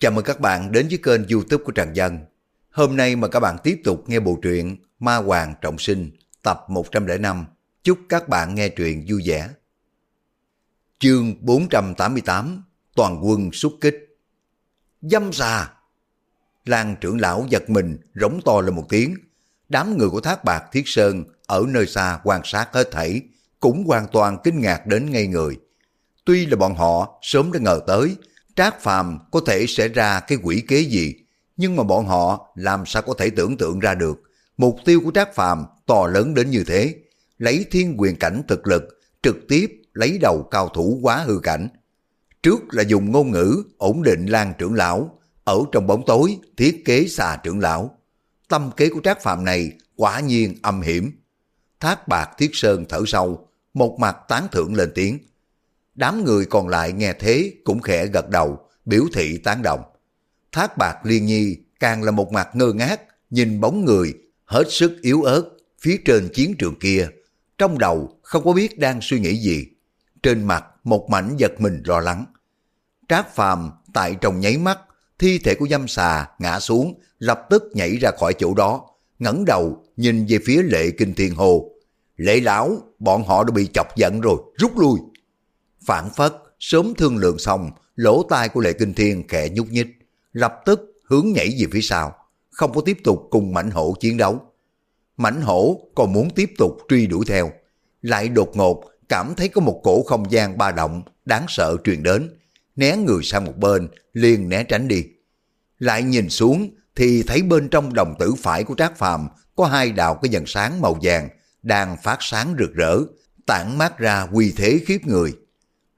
Chào mừng các bạn đến với kênh youtube của Trần Dân. Hôm nay mà các bạn tiếp tục nghe bộ truyện Ma Hoàng Trọng Sinh, tập 105. Chúc các bạn nghe truyện vui vẻ. Chương 488 Toàn quân xuất kích Dâm xà Lan trưởng lão giật mình, rống to lên một tiếng. Đám người của Thác Bạc, Thiết Sơn ở nơi xa quan sát hết thảy cũng hoàn toàn kinh ngạc đến ngay người. Tuy là bọn họ sớm đã ngờ tới Trác Phàm có thể sẽ ra cái quỷ kế gì, nhưng mà bọn họ làm sao có thể tưởng tượng ra được mục tiêu của Trác Phàm to lớn đến như thế, lấy thiên quyền cảnh thực lực, trực tiếp lấy đầu cao thủ quá hư cảnh. Trước là dùng ngôn ngữ ổn định lan trưởng lão, ở trong bóng tối thiết kế xà trưởng lão. Tâm kế của Trác Phàm này quả nhiên âm hiểm. Thác bạc thiết sơn thở sâu, một mặt tán thưởng lên tiếng. Đám người còn lại nghe thế cũng khẽ gật đầu, biểu thị tán đồng. Thác bạc liên nhi càng là một mặt ngơ ngác, nhìn bóng người, hết sức yếu ớt, phía trên chiến trường kia. Trong đầu không có biết đang suy nghĩ gì. Trên mặt một mảnh giật mình lo lắng. Trác phàm tại trong nháy mắt, thi thể của dâm xà ngã xuống, lập tức nhảy ra khỏi chỗ đó, ngẩng đầu nhìn về phía lệ kinh thiên hồ. Lệ lão, bọn họ đã bị chọc giận rồi, rút lui. Phản phất, sớm thương lượng xong, lỗ tai của Lệ Kinh Thiên khẽ nhúc nhích, lập tức hướng nhảy về phía sau, không có tiếp tục cùng mảnh hổ chiến đấu. Mảnh hổ còn muốn tiếp tục truy đuổi theo, lại đột ngột cảm thấy có một cổ không gian ba động đáng sợ truyền đến, né người sang một bên, liền né tránh đi. Lại nhìn xuống thì thấy bên trong đồng tử phải của Trác Phàm có hai đạo cái dần sáng màu vàng đang phát sáng rực rỡ, tản mát ra quy thế khiếp người.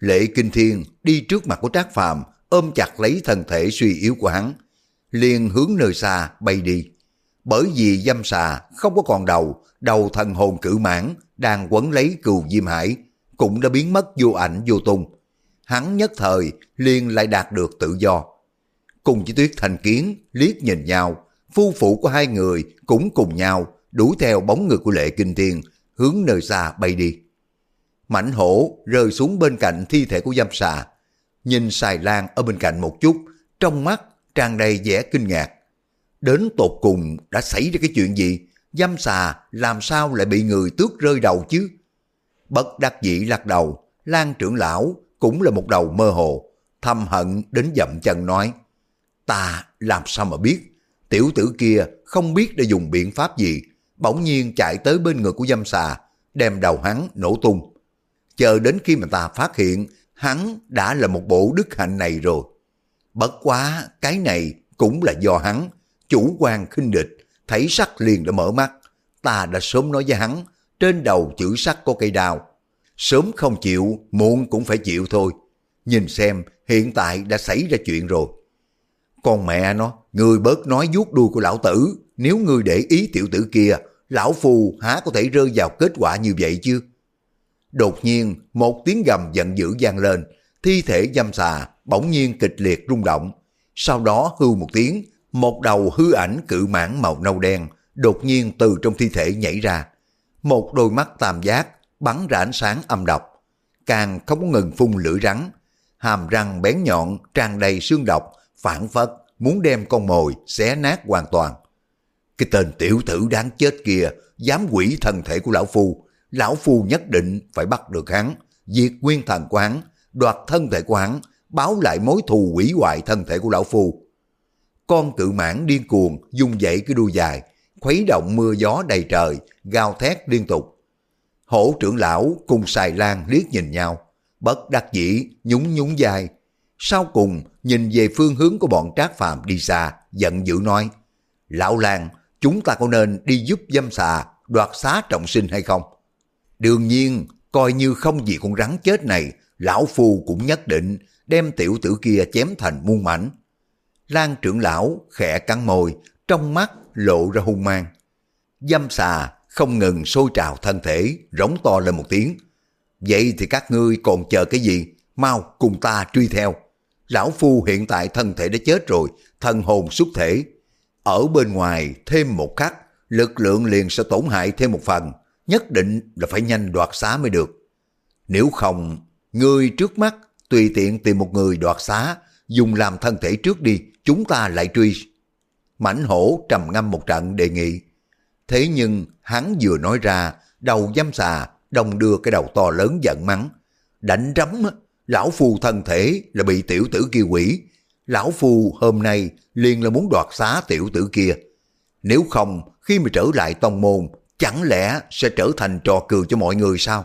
Lệ Kinh Thiên đi trước mặt của Trác Phàm ôm chặt lấy thân thể suy yếu của hắn, liền hướng nơi xa bay đi. Bởi vì dâm xà không có còn đầu, đầu thần hồn cử mãn đang quấn lấy cừu Diêm Hải, cũng đã biến mất vô ảnh vô tung. Hắn nhất thời liền lại đạt được tự do. Cùng với tuyết thành kiến liếc nhìn nhau, phu phụ của hai người cũng cùng nhau đuổi theo bóng người của lệ kinh thiên hướng nơi xa bay đi mảnh hổ rơi xuống bên cạnh thi thể của dâm xà. Nhìn xài lan ở bên cạnh một chút, trong mắt tràn đầy vẻ kinh ngạc. Đến tột cùng đã xảy ra cái chuyện gì? Dâm xà làm sao lại bị người tước rơi đầu chứ? Bất đắc dĩ lắc đầu, Lan trưởng lão cũng là một đầu mơ hồ, thầm hận đến dậm chân nói. Ta làm sao mà biết, tiểu tử kia không biết đã dùng biện pháp gì, bỗng nhiên chạy tới bên người của dâm xà, đem đầu hắn nổ tung chờ đến khi mà ta phát hiện hắn đã là một bộ đức hạnh này rồi. Bất quá cái này cũng là do hắn, chủ quan khinh địch, thấy sắc liền đã mở mắt. Ta đã sớm nói với hắn, trên đầu chữ sắc có cây đào. Sớm không chịu, muộn cũng phải chịu thôi. Nhìn xem, hiện tại đã xảy ra chuyện rồi. Con mẹ nó, người bớt nói vuốt đuôi của lão tử, nếu người để ý tiểu tử kia, lão phù há có thể rơi vào kết quả như vậy chứ? Đột nhiên, một tiếng gầm giận dữ vang lên, thi thể dâm xà bỗng nhiên kịch liệt rung động. Sau đó hư một tiếng, một đầu hư ảnh cự mãn màu nâu đen đột nhiên từ trong thi thể nhảy ra. Một đôi mắt tam giác bắn ra ánh sáng âm độc, càng không có ngừng phun lưỡi rắn. Hàm răng bén nhọn tràn đầy xương độc, phản phất muốn đem con mồi xé nát hoàn toàn. Cái tên tiểu tử đáng chết kia dám quỷ thân thể của lão phu lão phu nhất định phải bắt được hắn, diệt nguyên thần của hắn, đoạt thân thể của hắn, báo lại mối thù quỷ hoại thân thể của lão phu. Con cự mãn điên cuồng, dùng dậy cái đuôi dài, khuấy động mưa gió đầy trời, gào thét liên tục. Hổ trưởng lão cùng xài lan liếc nhìn nhau, bất đắc dĩ, nhún nhún dài. Sau cùng, nhìn về phương hướng của bọn trác phàm đi xa, giận dữ nói, Lão Lan, chúng ta có nên đi giúp dâm xà, đoạt xá trọng sinh hay không? Đương nhiên, coi như không vì con rắn chết này, lão phu cũng nhất định đem tiểu tử kia chém thành muôn mảnh. Lan trưởng lão khẽ cắn môi, trong mắt lộ ra hung mang. Dâm xà không ngừng sôi trào thân thể, rống to lên một tiếng. Vậy thì các ngươi còn chờ cái gì? Mau cùng ta truy theo. Lão Phu hiện tại thân thể đã chết rồi, thân hồn xuất thể. Ở bên ngoài thêm một khắc, lực lượng liền sẽ tổn hại thêm một phần nhất định là phải nhanh đoạt xá mới được. Nếu không, người trước mắt tùy tiện tìm một người đoạt xá, dùng làm thân thể trước đi, chúng ta lại truy. Mảnh hổ trầm ngâm một trận đề nghị. Thế nhưng hắn vừa nói ra, đầu giam xà, đồng đưa cái đầu to lớn giận mắng. Đánh rắm, lão phu thân thể là bị tiểu tử kia quỷ. Lão phu hôm nay liền là muốn đoạt xá tiểu tử kia. Nếu không, khi mà trở lại tông môn, chẳng lẽ sẽ trở thành trò cười cho mọi người sao?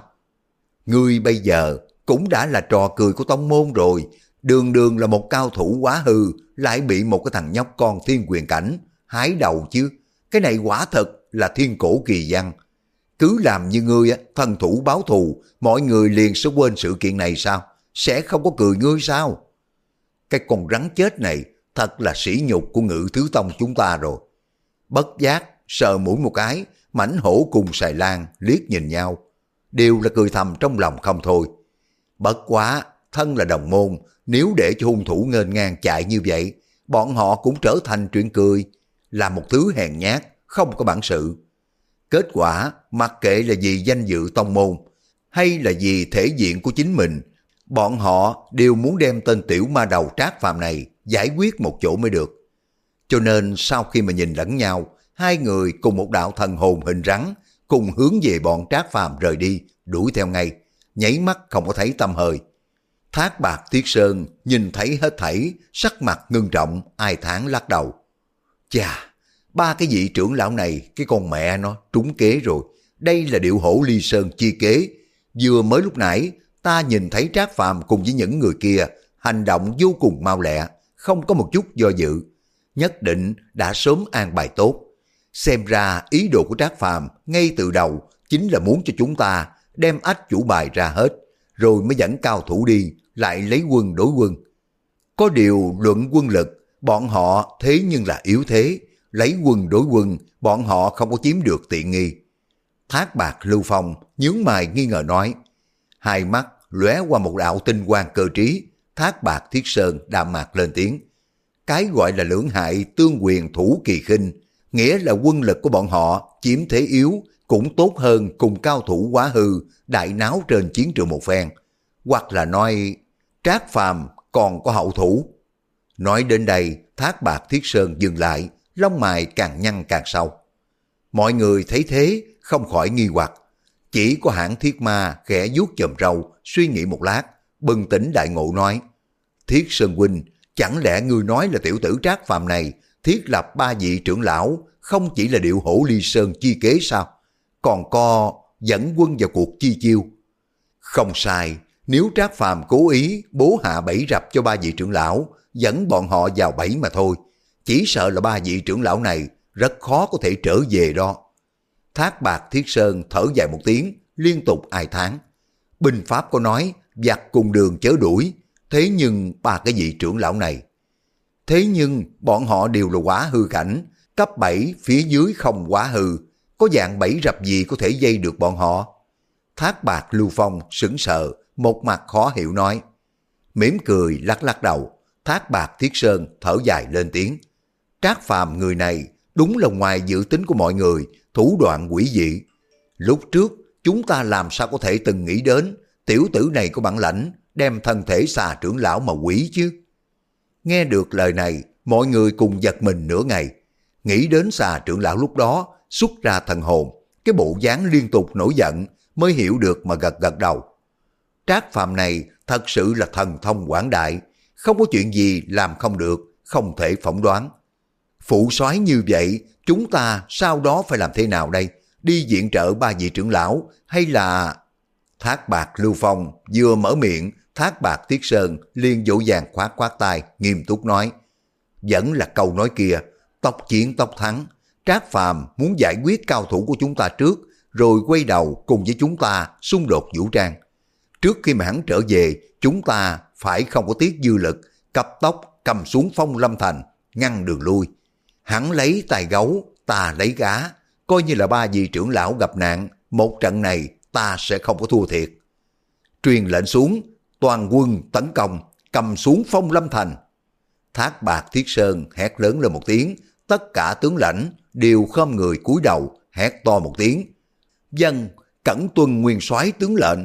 Ngươi bây giờ cũng đã là trò cười của tông môn rồi, đường đường là một cao thủ quá hư, lại bị một cái thằng nhóc con thiên quyền cảnh, hái đầu chứ. Cái này quả thật là thiên cổ kỳ văn. Cứ làm như ngươi thần thủ báo thù, mọi người liền sẽ quên sự kiện này sao? Sẽ không có cười ngươi sao? Cái con rắn chết này thật là sỉ nhục của ngự thứ tông chúng ta rồi. Bất giác, sờ mũi một cái, mảnh hổ cùng xài lan liếc nhìn nhau. Đều là cười thầm trong lòng không thôi. Bất quá, thân là đồng môn, nếu để cho hung thủ ngênh ngang chạy như vậy, bọn họ cũng trở thành chuyện cười, là một thứ hèn nhát, không có bản sự. Kết quả, mặc kệ là vì danh dự tông môn, hay là vì thể diện của chính mình, bọn họ đều muốn đem tên tiểu ma đầu trác phàm này giải quyết một chỗ mới được. Cho nên sau khi mà nhìn lẫn nhau, hai người cùng một đạo thần hồn hình rắn, cùng hướng về bọn trác phàm rời đi, đuổi theo ngay, nháy mắt không có thấy tâm hơi. Thác bạc Tiết Sơn nhìn thấy hết thảy, sắc mặt ngưng trọng, ai tháng lắc đầu. Chà, ba cái vị trưởng lão này, cái con mẹ nó trúng kế rồi. Đây là điệu hổ ly sơn chi kế. Vừa mới lúc nãy, ta nhìn thấy Trác Phàm cùng với những người kia, hành động vô cùng mau lẹ, không có một chút do dự. Nhất định đã sớm an bài tốt. Xem ra ý đồ của Trác Phàm ngay từ đầu chính là muốn cho chúng ta đem ách chủ bài ra hết, rồi mới dẫn cao thủ đi, lại lấy quân đối quân. Có điều luận quân lực, bọn họ thế nhưng là yếu thế, lấy quân đối quân, bọn họ không có chiếm được tiện nghi. Thác bạc lưu phong, nhướng mày nghi ngờ nói, hai mắt lóe qua một đạo tinh quang cơ trí, thác bạc thiết sơn đạm mạc lên tiếng. Cái gọi là lưỡng hại tương quyền thủ kỳ khinh, nghĩa là quân lực của bọn họ chiếm thế yếu cũng tốt hơn cùng cao thủ quá hư đại náo trên chiến trường một phen. Hoặc là nói trác phàm còn có hậu thủ. Nói đến đây, thác bạc thiết sơn dừng lại, lông mày càng nhăn càng sâu. Mọi người thấy thế, không khỏi nghi hoặc. Chỉ có hãng thiết ma khẽ vuốt chòm râu, suy nghĩ một lát, bừng tỉnh đại ngộ nói. Thiết Sơn Huynh, chẳng lẽ ngươi nói là tiểu tử trác phàm này thiết lập ba vị trưởng lão không chỉ là điệu hổ ly sơn chi kế sao? Còn co dẫn quân vào cuộc chi chiêu. Không sai, nếu trác phàm cố ý bố hạ bẫy rập cho ba vị trưởng lão, dẫn bọn họ vào bẫy mà thôi. Chỉ sợ là ba vị trưởng lão này rất khó có thể trở về đó. Thác bạc thiết sơn thở dài một tiếng, liên tục ai tháng. Binh Pháp có nói, giặc cùng đường chớ đuổi, thế nhưng ba cái vị trưởng lão này. Thế nhưng bọn họ đều là quá hư cảnh, cấp 7 phía dưới không quá hư, có dạng bẫy rập gì có thể dây được bọn họ. Thác bạc Lưu Phong sững sờ, một mặt khó hiểu nói. mỉm cười lắc lắc đầu, thác bạc Thiết Sơn thở dài lên tiếng. Trác phàm người này đúng là ngoài dự tính của mọi người, thủ đoạn quỷ dị. Lúc trước, chúng ta làm sao có thể từng nghĩ đến tiểu tử này có bản lãnh đem thân thể xà trưởng lão mà quỷ chứ. Nghe được lời này, mọi người cùng giật mình nửa ngày. Nghĩ đến xà trưởng lão lúc đó xuất ra thần hồn, cái bộ dáng liên tục nổi giận mới hiểu được mà gật gật đầu. Trác phàm này thật sự là thần thông quảng đại, không có chuyện gì làm không được, không thể phỏng đoán. Phụ soái như vậy, chúng ta sau đó phải làm thế nào đây? Đi diện trợ ba vị trưởng lão hay là... Thác bạc Lưu Phong vừa mở miệng, thác bạc Tiết Sơn liền dỗ dàng khoát khoát tay, nghiêm túc nói. Vẫn là câu nói kia, tóc chiến tóc thắng. Trác Phàm muốn giải quyết cao thủ của chúng ta trước, rồi quay đầu cùng với chúng ta xung đột vũ trang. Trước khi mà hắn trở về, chúng ta phải không có tiếc dư lực, cặp tóc cầm xuống phong lâm thành, ngăn đường lui. Hắn lấy tài gấu, ta lấy gá, coi như là ba vị trưởng lão gặp nạn, một trận này ta sẽ không có thua thiệt. Truyền lệnh xuống, toàn quân tấn công, cầm xuống phong lâm thành. Thác bạc thiết sơn hét lớn lên một tiếng, tất cả tướng lãnh đều khom người cúi đầu, hét to một tiếng. Dân, cẩn tuân nguyên soái tướng lệnh.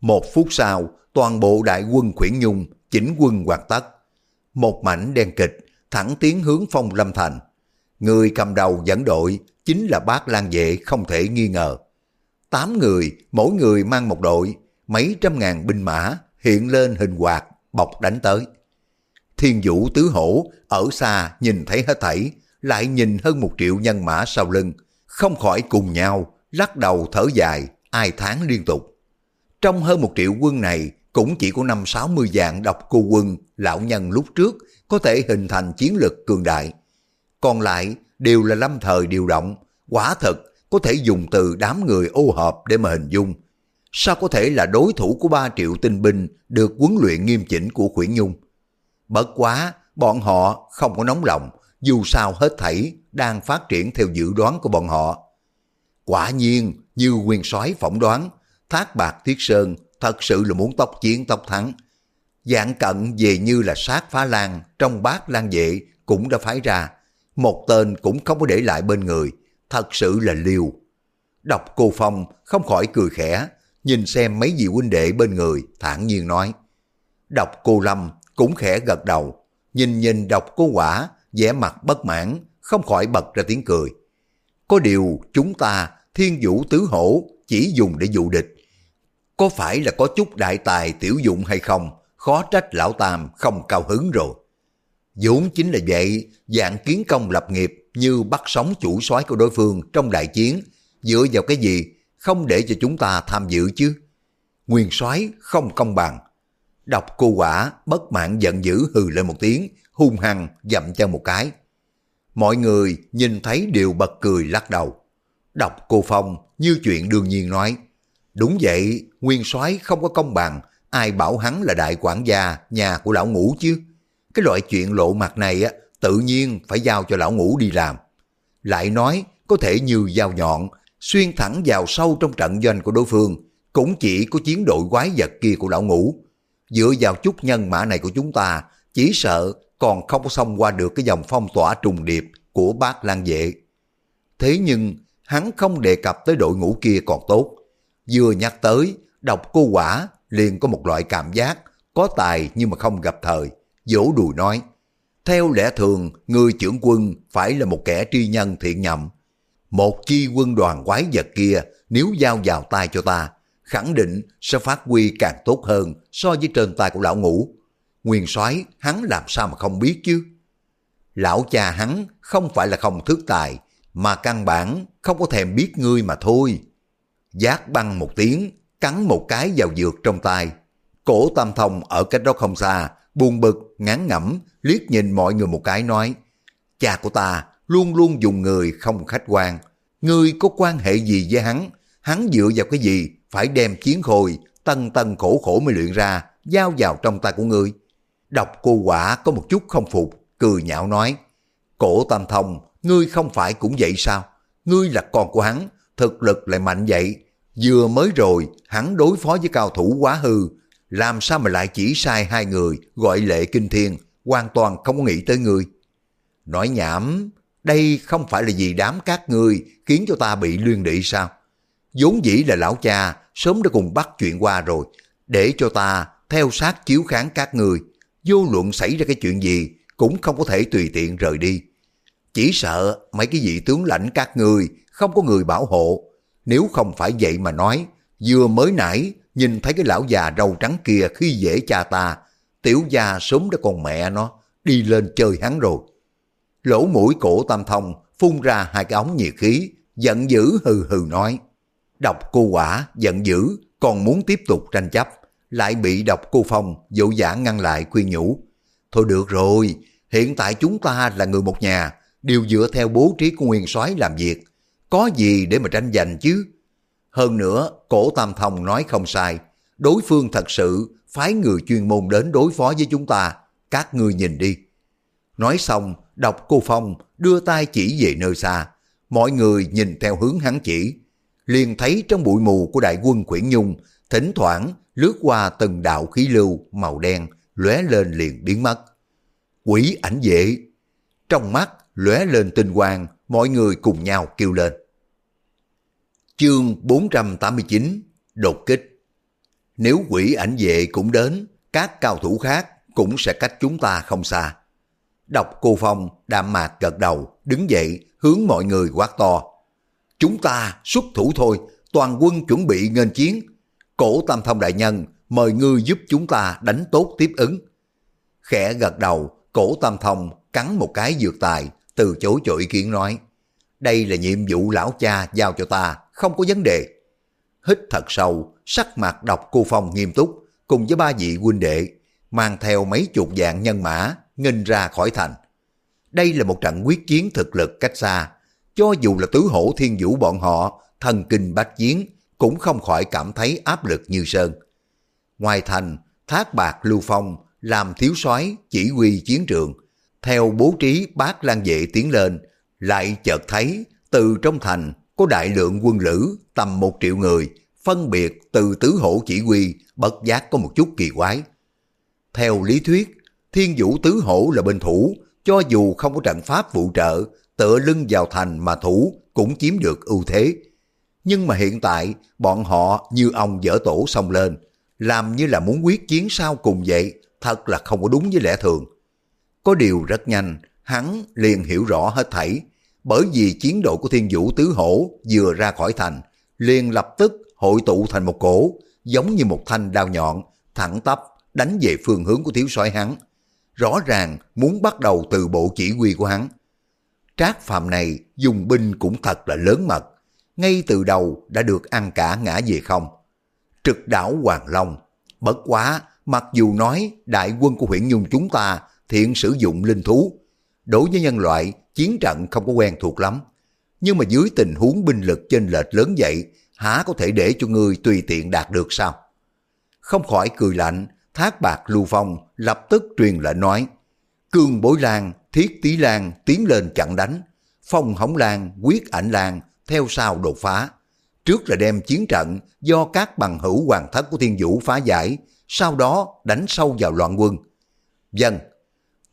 Một phút sau, toàn bộ đại quân khuyển nhung, chỉnh quân hoàn tất. một mảnh đen kịch, thẳng tiến hướng phong lâm thành. Người cầm đầu dẫn đội chính là bác Lan Vệ không thể nghi ngờ. Tám người, mỗi người mang một đội, mấy trăm ngàn binh mã hiện lên hình quạt, bọc đánh tới. Thiên vũ tứ hổ ở xa nhìn thấy hết thảy, lại nhìn hơn một triệu nhân mã sau lưng, không khỏi cùng nhau, lắc đầu thở dài, ai tháng liên tục. Trong hơn một triệu quân này, cũng chỉ có năm sáu mươi dạng độc cô quân, lão nhân lúc trước có thể hình thành chiến lực cường đại. Còn lại đều là lâm thời điều động, quả thật có thể dùng từ đám người ô hợp để mà hình dung. Sao có thể là đối thủ của 3 triệu tinh binh được huấn luyện nghiêm chỉnh của Khuyển Nhung? Bất quá, bọn họ không có nóng lòng, dù sao hết thảy đang phát triển theo dự đoán của bọn họ. Quả nhiên, như quyền soái phỏng đoán, Thác Bạc Thiết Sơn thật sự là muốn tốc chiến tốc thắng. Dạng cận về như là sát phá lan trong bát lan vệ cũng đã phái ra. Một tên cũng không có để lại bên người, thật sự là liều. Đọc cô Phong không khỏi cười khẽ, nhìn xem mấy vị huynh đệ bên người, thản nhiên nói. Đọc cô Lâm cũng khẽ gật đầu, nhìn nhìn đọc cô quả, vẻ mặt bất mãn, không khỏi bật ra tiếng cười. Có điều chúng ta thiên vũ tứ hổ chỉ dùng để dụ địch. Có phải là có chút đại tài tiểu dụng hay không, khó trách lão tam không cao hứng rồi. vốn chính là vậy, dạng kiến công lập nghiệp như bắt sống chủ soái của đối phương trong đại chiến, dựa vào cái gì không để cho chúng ta tham dự chứ? Nguyên soái không công bằng. Đọc cô quả bất mãn giận dữ hừ lên một tiếng, hung hăng dậm chân một cái. Mọi người nhìn thấy đều bật cười lắc đầu. Đọc cô Phong như chuyện đương nhiên nói. Đúng vậy, nguyên soái không có công bằng, ai bảo hắn là đại quản gia nhà của lão ngũ chứ. Cái loại chuyện lộ mặt này á, tự nhiên phải giao cho lão ngũ đi làm. Lại nói, có thể như dao nhọn, xuyên thẳng vào sâu trong trận doanh của đối phương, cũng chỉ có chiến đội quái vật kia của lão ngũ. Dựa vào chút nhân mã này của chúng ta, chỉ sợ còn không có xông qua được cái dòng phong tỏa trùng điệp của bác Lan Vệ. Thế nhưng, hắn không đề cập tới đội ngũ kia còn tốt. Vừa nhắc tới, đọc cô quả liền có một loại cảm giác có tài nhưng mà không gặp thời, vỗ đùi nói. Theo lẽ thường, người trưởng quân phải là một kẻ tri nhân thiện nhậm. Một chi quân đoàn quái vật kia nếu giao vào tay cho ta, khẳng định sẽ phát huy càng tốt hơn so với trên tay của lão ngũ. Nguyên soái hắn làm sao mà không biết chứ? Lão cha hắn không phải là không thức tài, mà căn bản không có thèm biết ngươi mà thôi. Giác băng một tiếng, cắn một cái vào dược trong tay. Cổ tam thông ở cách đó không xa, buồn bực, ngán ngẩm, liếc nhìn mọi người một cái nói, cha của ta luôn luôn dùng người không khách quan. Ngươi có quan hệ gì với hắn? Hắn dựa vào cái gì phải đem chiến khôi, tân tân khổ khổ mới luyện ra, giao vào trong tay của ngươi? Đọc cô quả có một chút không phục, cười nhạo nói, cổ tam thông, ngươi không phải cũng vậy sao? Ngươi là con của hắn, thực lực lại mạnh vậy. Vừa mới rồi, hắn đối phó với cao thủ quá hư, làm sao mà lại chỉ sai hai người gọi lệ kinh thiên, hoàn toàn không có nghĩ tới ngươi. Nói nhảm, đây không phải là vì đám các ngươi khiến cho ta bị luyên đị sao? vốn dĩ là lão cha sớm đã cùng bắt chuyện qua rồi, để cho ta theo sát chiếu kháng các người, vô luận xảy ra cái chuyện gì cũng không có thể tùy tiện rời đi. Chỉ sợ mấy cái vị tướng lãnh các người không có người bảo hộ, nếu không phải vậy mà nói, vừa mới nãy nhìn thấy cái lão già râu trắng kia khi dễ cha ta, tiểu gia sớm đã còn mẹ nó, đi lên chơi hắn rồi. Lỗ mũi cổ tam thông phun ra hai cái ống nhiệt khí, giận dữ hừ hừ nói. Độc cô quả giận dữ, còn muốn tiếp tục tranh chấp, lại bị độc cô phong dỗ dã ngăn lại khuyên nhủ. Thôi được rồi, hiện tại chúng ta là người một nhà, đều dựa theo bố trí của nguyên soái làm việc. Có gì để mà tranh giành chứ? Hơn nữa, cổ Tam Thông nói không sai. Đối phương thật sự phái người chuyên môn đến đối phó với chúng ta. Các ngươi nhìn đi. Nói xong, đọc cô Phong đưa tay chỉ về nơi xa. Mọi người nhìn theo hướng hắn chỉ. Liền thấy trong bụi mù của đại quân Quyển Nhung, thỉnh thoảng lướt qua từng đạo khí lưu màu đen, lóe lên liền biến mất. Quỷ ảnh vệ. Trong mắt lóe lên tinh quang, mọi người cùng nhau kêu lên. Chương 489 Đột kích Nếu quỷ ảnh vệ cũng đến, các cao thủ khác cũng sẽ cách chúng ta không xa. Độc cô Phong đạm mạc gật đầu, đứng dậy, hướng mọi người quát to. Chúng ta xuất thủ thôi, toàn quân chuẩn bị nghênh chiến. Cổ Tam Thông Đại Nhân mời ngươi giúp chúng ta đánh tốt tiếp ứng. Khẽ gật đầu, cổ Tam Thông cắn một cái dược tài, từ chối cho ý kiến nói. Đây là nhiệm vụ lão cha giao cho ta, không có vấn đề. Hít thật sâu, sắc mặt độc cô Phong nghiêm túc, cùng với ba vị huynh đệ, mang theo mấy chục dạng nhân mã, nghênh ra khỏi thành. Đây là một trận quyết chiến thực lực cách xa, cho dù là tứ hổ thiên vũ bọn họ, thần kinh bách chiến, cũng không khỏi cảm thấy áp lực như sơn. Ngoài thành, Thác Bạc Lưu Phong làm thiếu soái chỉ huy chiến trường, theo bố trí bác lan vệ tiến lên, lại chợt thấy từ trong thành có đại lượng quân lữ tầm một triệu người, phân biệt từ tứ hổ chỉ huy, bất giác có một chút kỳ quái. Theo lý thuyết, thiên vũ tứ hổ là bên thủ, cho dù không có trận pháp phụ trợ, tựa lưng vào thành mà thủ cũng chiếm được ưu thế. Nhưng mà hiện tại, bọn họ như ông dở tổ xông lên, làm như là muốn quyết chiến sau cùng vậy, thật là không có đúng với lẽ thường. Có điều rất nhanh, hắn liền hiểu rõ hết thảy, bởi vì chiến đội của thiên vũ tứ hổ vừa ra khỏi thành, liền lập tức hội tụ thành một cổ, giống như một thanh đao nhọn, thẳng tắp đánh về phương hướng của thiếu soái hắn. Rõ ràng muốn bắt đầu từ bộ chỉ huy của hắn. Trác phạm này dùng binh cũng thật là lớn mật, ngay từ đầu đã được ăn cả ngã về không. Trực đảo Hoàng Long, bất quá mặc dù nói đại quân của huyện Nhung chúng ta thiện sử dụng linh thú, đối với nhân loại chiến trận không có quen thuộc lắm. Nhưng mà dưới tình huống binh lực chênh lệch lớn vậy, há có thể để cho người tùy tiện đạt được sao? Không khỏi cười lạnh, thác bạc lưu phong lập tức truyền lệnh nói, cương bối lan, thiết Tý lan tiến lên chặn đánh, phong hổng lan, quyết ảnh lan theo sau đột phá. Trước là đem chiến trận do các bằng hữu hoàng thất của thiên vũ phá giải, sau đó đánh sâu vào loạn quân. Dân,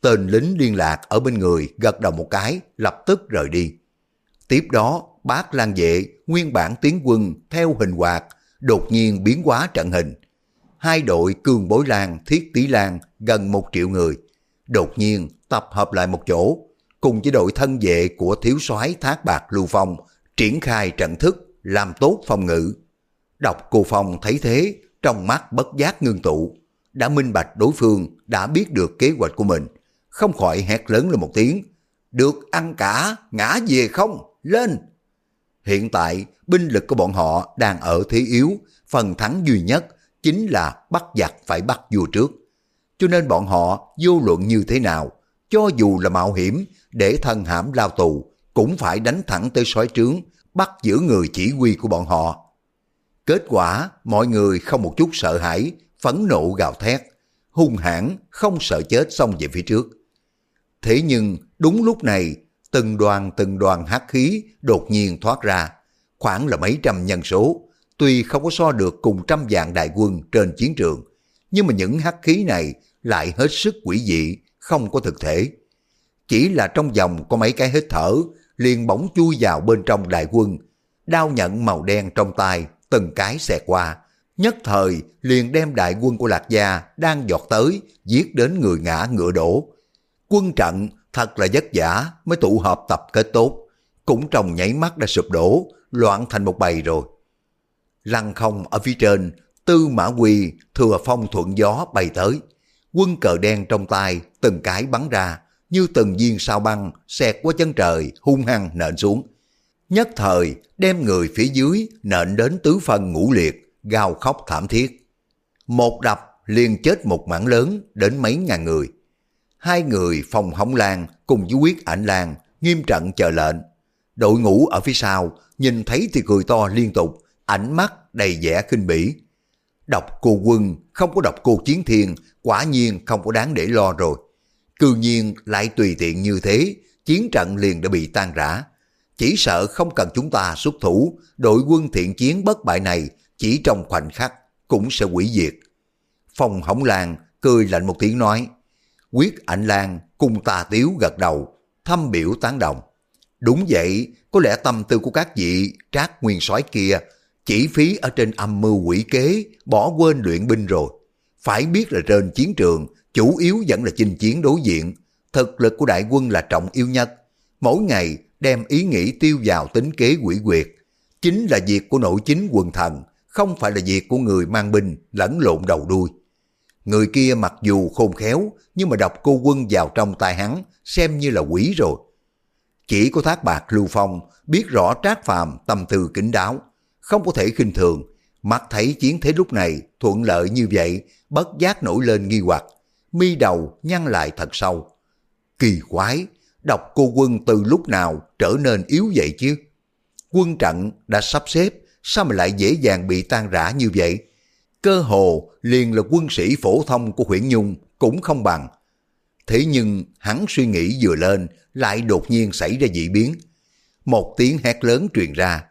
tên lính liên lạc ở bên người gật đầu một cái, lập tức rời đi. Tiếp đó, bác Lan Vệ, nguyên bản tiến quân theo hình hoạt, đột nhiên biến hóa trận hình. Hai đội cường bối lan, thiết tỷ lan gần một triệu người, đột nhiên tập hợp lại một chỗ, cùng với đội thân vệ của thiếu soái Thác Bạc Lưu Phong triển khai trận thức làm tốt phòng ngự. Đọc cô Phong thấy thế, trong mắt bất giác ngưng tụ, đã minh bạch đối phương đã biết được kế hoạch của mình, không khỏi hét lớn lên một tiếng, được ăn cả, ngã về không, lên. Hiện tại, binh lực của bọn họ đang ở thế yếu, phần thắng duy nhất chính là bắt giặc phải bắt vua trước. Cho nên bọn họ vô luận như thế nào, cho dù là mạo hiểm để thân hãm lao tù, cũng phải đánh thẳng tới sói trướng, bắt giữ người chỉ huy của bọn họ. Kết quả, mọi người không một chút sợ hãi, phẫn nộ gào thét, hung hãn, không sợ chết xông về phía trước. Thế nhưng, đúng lúc này, từng đoàn từng đoàn hắc khí đột nhiên thoát ra, khoảng là mấy trăm nhân số, tuy không có so được cùng trăm vạn đại quân trên chiến trường, nhưng mà những hắc khí này lại hết sức quỷ dị, không có thực thể. Chỉ là trong vòng có mấy cái hít thở, liền bỗng chui vào bên trong đại quân, đao nhận màu đen trong tay, từng cái xẹt qua, nhất thời liền đem đại quân của Lạc Gia đang giọt tới, giết đến người ngã ngựa đổ. Quân trận thật là vất vả mới tụ hợp tập kết tốt, cũng trong nháy mắt đã sụp đổ, loạn thành một bầy rồi. Lăng không ở phía trên, tư mã quỳ thừa phong thuận gió bay tới. Quân cờ đen trong tay từng cái bắn ra, như từng viên sao băng xẹt qua chân trời hung hăng nện xuống. Nhất thời đem người phía dưới nện đến tứ phân ngũ liệt, gào khóc thảm thiết. Một đập liền chết một mảng lớn đến mấy ngàn người. Hai người phòng hóng lan cùng với quyết ảnh lan nghiêm trận chờ lệnh. Đội ngũ ở phía sau nhìn thấy thì cười to liên tục, ánh mắt đầy vẻ khinh bỉ. Độc cô quân không có độc cô chiến thiên, quả nhiên không có đáng để lo rồi. Cư nhiên lại tùy tiện như thế, chiến trận liền đã bị tan rã. Chỉ sợ không cần chúng ta xuất thủ, đội quân thiện chiến bất bại này chỉ trong khoảnh khắc cũng sẽ hủy diệt. Phong Hỏng làng cười lạnh một tiếng nói, quyết ảnh Lan cùng tà tiếu gật đầu, thâm biểu tán đồng. Đúng vậy, có lẽ tâm tư của các vị trác nguyên soái kia chỉ phí ở trên âm mưu quỷ kế, bỏ quên luyện binh rồi. Phải biết là trên chiến trường chủ yếu vẫn là chinh chiến đối diện, thực lực của đại quân là trọng yếu nhất. Mỗi ngày đem ý nghĩ tiêu vào tính kế quỷ quyệt, chính là việc của nội chính quần thần, không phải là việc của người mang binh lẫn lộn đầu đuôi. Người kia mặc dù khôn khéo, nhưng mà đọc cô quân vào trong tay hắn, xem như là quỷ rồi. Chỉ có thác bạc Lưu Phong biết rõ trác phàm tâm tư kính đáo, không có thể khinh thường, mắt thấy chiến thế lúc này thuận lợi như vậy, bất giác nổi lên nghi hoặc, mi đầu nhăn lại thật sâu. Kỳ quái, độc cô quân từ lúc nào trở nên yếu vậy chứ? Quân trận đã sắp xếp, sao mà lại dễ dàng bị tan rã như vậy? Cơ hồ liền là quân sĩ phổ thông của huyện Nhung cũng không bằng. Thế nhưng hắn suy nghĩ vừa lên lại đột nhiên xảy ra dị biến. Một tiếng hét lớn truyền ra,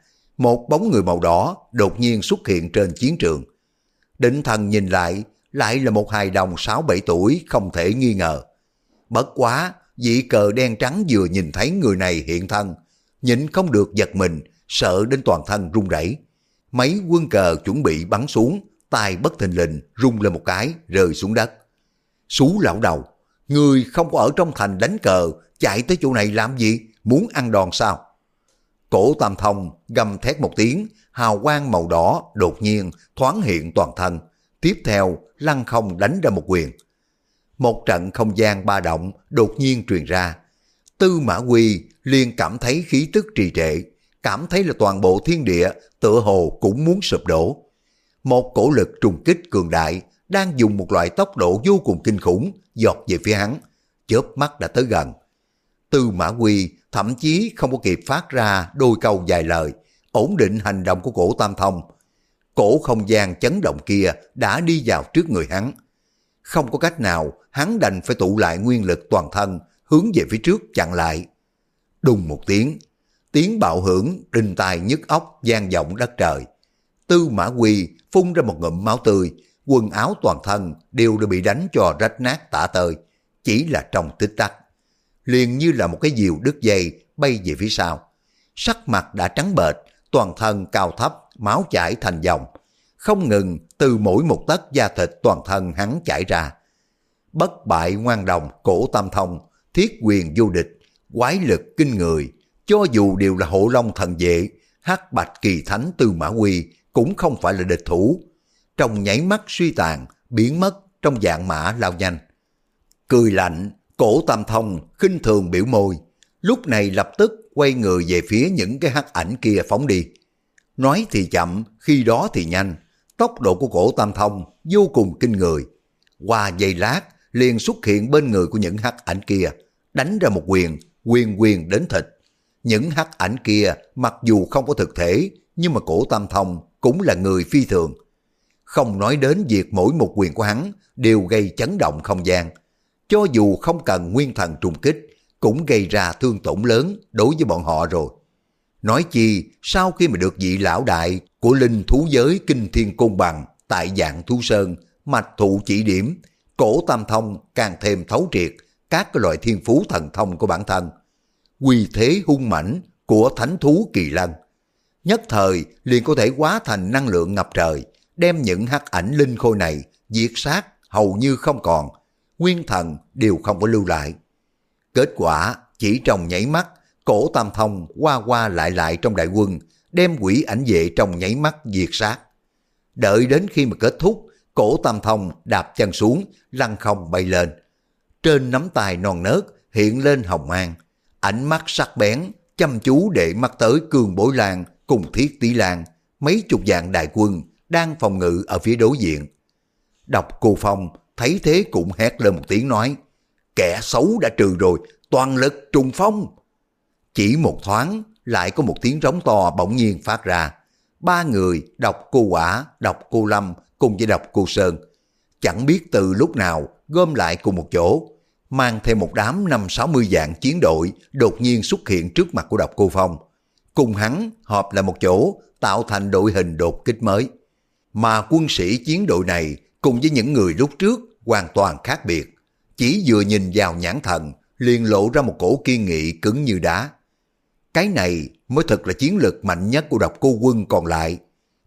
một bóng người màu đỏ đột nhiên xuất hiện trên chiến trường. Định thần nhìn lại, lại là một hài đồng 6-7 tuổi không thể nghi ngờ. Bất quá, vị cờ đen trắng vừa nhìn thấy người này hiện thân, nhịn không được giật mình, sợ đến toàn thân run rẩy. Mấy quân cờ chuẩn bị bắn xuống, tay bất thình lình rung lên một cái rơi xuống đất. Sú lão đầu, người không có ở trong thành đánh cờ, chạy tới chỗ này làm gì, muốn ăn đòn sao? Cổ tam thông gầm thét một tiếng, hào quang màu đỏ đột nhiên thoáng hiện toàn thân. Tiếp theo lăng không đánh ra một quyền. Một trận không gian ba động đột nhiên truyền ra. Tư Mã Quy liền cảm thấy khí tức trì trệ, cảm thấy là toàn bộ thiên địa tựa hồ cũng muốn sụp đổ. Một cổ lực trùng kích cường đại đang dùng một loại tốc độ vô cùng kinh khủng giọt về phía hắn, chớp mắt đã tới gần. Tư Mã Quy thậm chí không có kịp phát ra đôi câu dài lời, ổn định hành động của cổ Tam Thông. Cổ không gian chấn động kia đã đi vào trước người hắn. Không có cách nào, hắn đành phải tụ lại nguyên lực toàn thân, hướng về phía trước chặn lại. Đùng một tiếng, tiếng bạo hưởng, đinh tai nhức óc, gian vọng đất trời. Tư Mã Quy phun ra một ngụm máu tươi, quần áo toàn thân đều đã bị đánh cho rách nát tả tơi, chỉ là trong tích tắc liền như là một cái diều đứt dây bay về phía sau. Sắc mặt đã trắng bệch, toàn thân cao thấp, máu chảy thành dòng. Không ngừng từ mỗi một tấc da thịt toàn thân hắn chảy ra. Bất bại ngoan đồng, cổ tam thông, thiết quyền vô địch, quái lực kinh người. Cho dù đều là hộ long thần vệ, hắc bạch kỳ thánh tư mã quy cũng không phải là địch thủ. Trong nháy mắt suy tàn, biến mất trong dạng mã lao nhanh. Cười lạnh, Cổ Tam Thông khinh thường biểu môi, lúc này lập tức quay người về phía những cái hắc ảnh kia phóng đi. Nói thì chậm, khi đó thì nhanh, tốc độ của cổ Tam Thông vô cùng kinh người. Qua giây lát, liền xuất hiện bên người của những hắc ảnh kia, đánh ra một quyền, quyền quyền đến thịt. Những hắc ảnh kia mặc dù không có thực thể, nhưng mà cổ Tam Thông cũng là người phi thường. Không nói đến việc mỗi một quyền của hắn đều gây chấn động không gian, cho dù không cần nguyên thần trùng kích, cũng gây ra thương tổn lớn đối với bọn họ rồi. Nói chi, sau khi mà được vị lão đại của linh thú giới kinh thiên côn bằng tại dạng thú sơn, mạch thụ chỉ điểm, cổ tam thông càng thêm thấu triệt các cái loại thiên phú thần thông của bản thân. Quy thế hung mãnh của thánh thú kỳ lân. Nhất thời liền có thể hóa thành năng lượng ngập trời, đem những hắc ảnh linh khôi này diệt sát hầu như không còn, nguyên thần đều không có lưu lại. Kết quả chỉ trong nháy mắt, cổ tam thông qua qua lại lại trong đại quân, đem quỷ ảnh vệ trong nháy mắt diệt sát. Đợi đến khi mà kết thúc, cổ tam thông đạp chân xuống, lăn không bay lên. Trên nắm tay non nớt hiện lên hồng mang, ánh mắt sắc bén, chăm chú để mắt tới cường bối làng cùng thiết tỷ làng, mấy chục dạng đại quân đang phòng ngự ở phía đối diện. Đọc cô phong thấy thế cũng hét lên một tiếng nói, kẻ xấu đã trừ rồi, toàn lực trùng phong. Chỉ một thoáng, lại có một tiếng rống to bỗng nhiên phát ra. Ba người đọc cô quả, đọc cô lâm cùng với đọc cô sơn. Chẳng biết từ lúc nào gom lại cùng một chỗ, mang thêm một đám năm sáu mươi dạng chiến đội đột nhiên xuất hiện trước mặt của độc cô Phong. Cùng hắn họp lại một chỗ tạo thành đội hình đột kích mới. Mà quân sĩ chiến đội này cùng với những người lúc trước hoàn toàn khác biệt. Chỉ vừa nhìn vào nhãn thần, liền lộ ra một cổ kiên nghị cứng như đá. Cái này mới thật là chiến lược mạnh nhất của độc cô quân còn lại.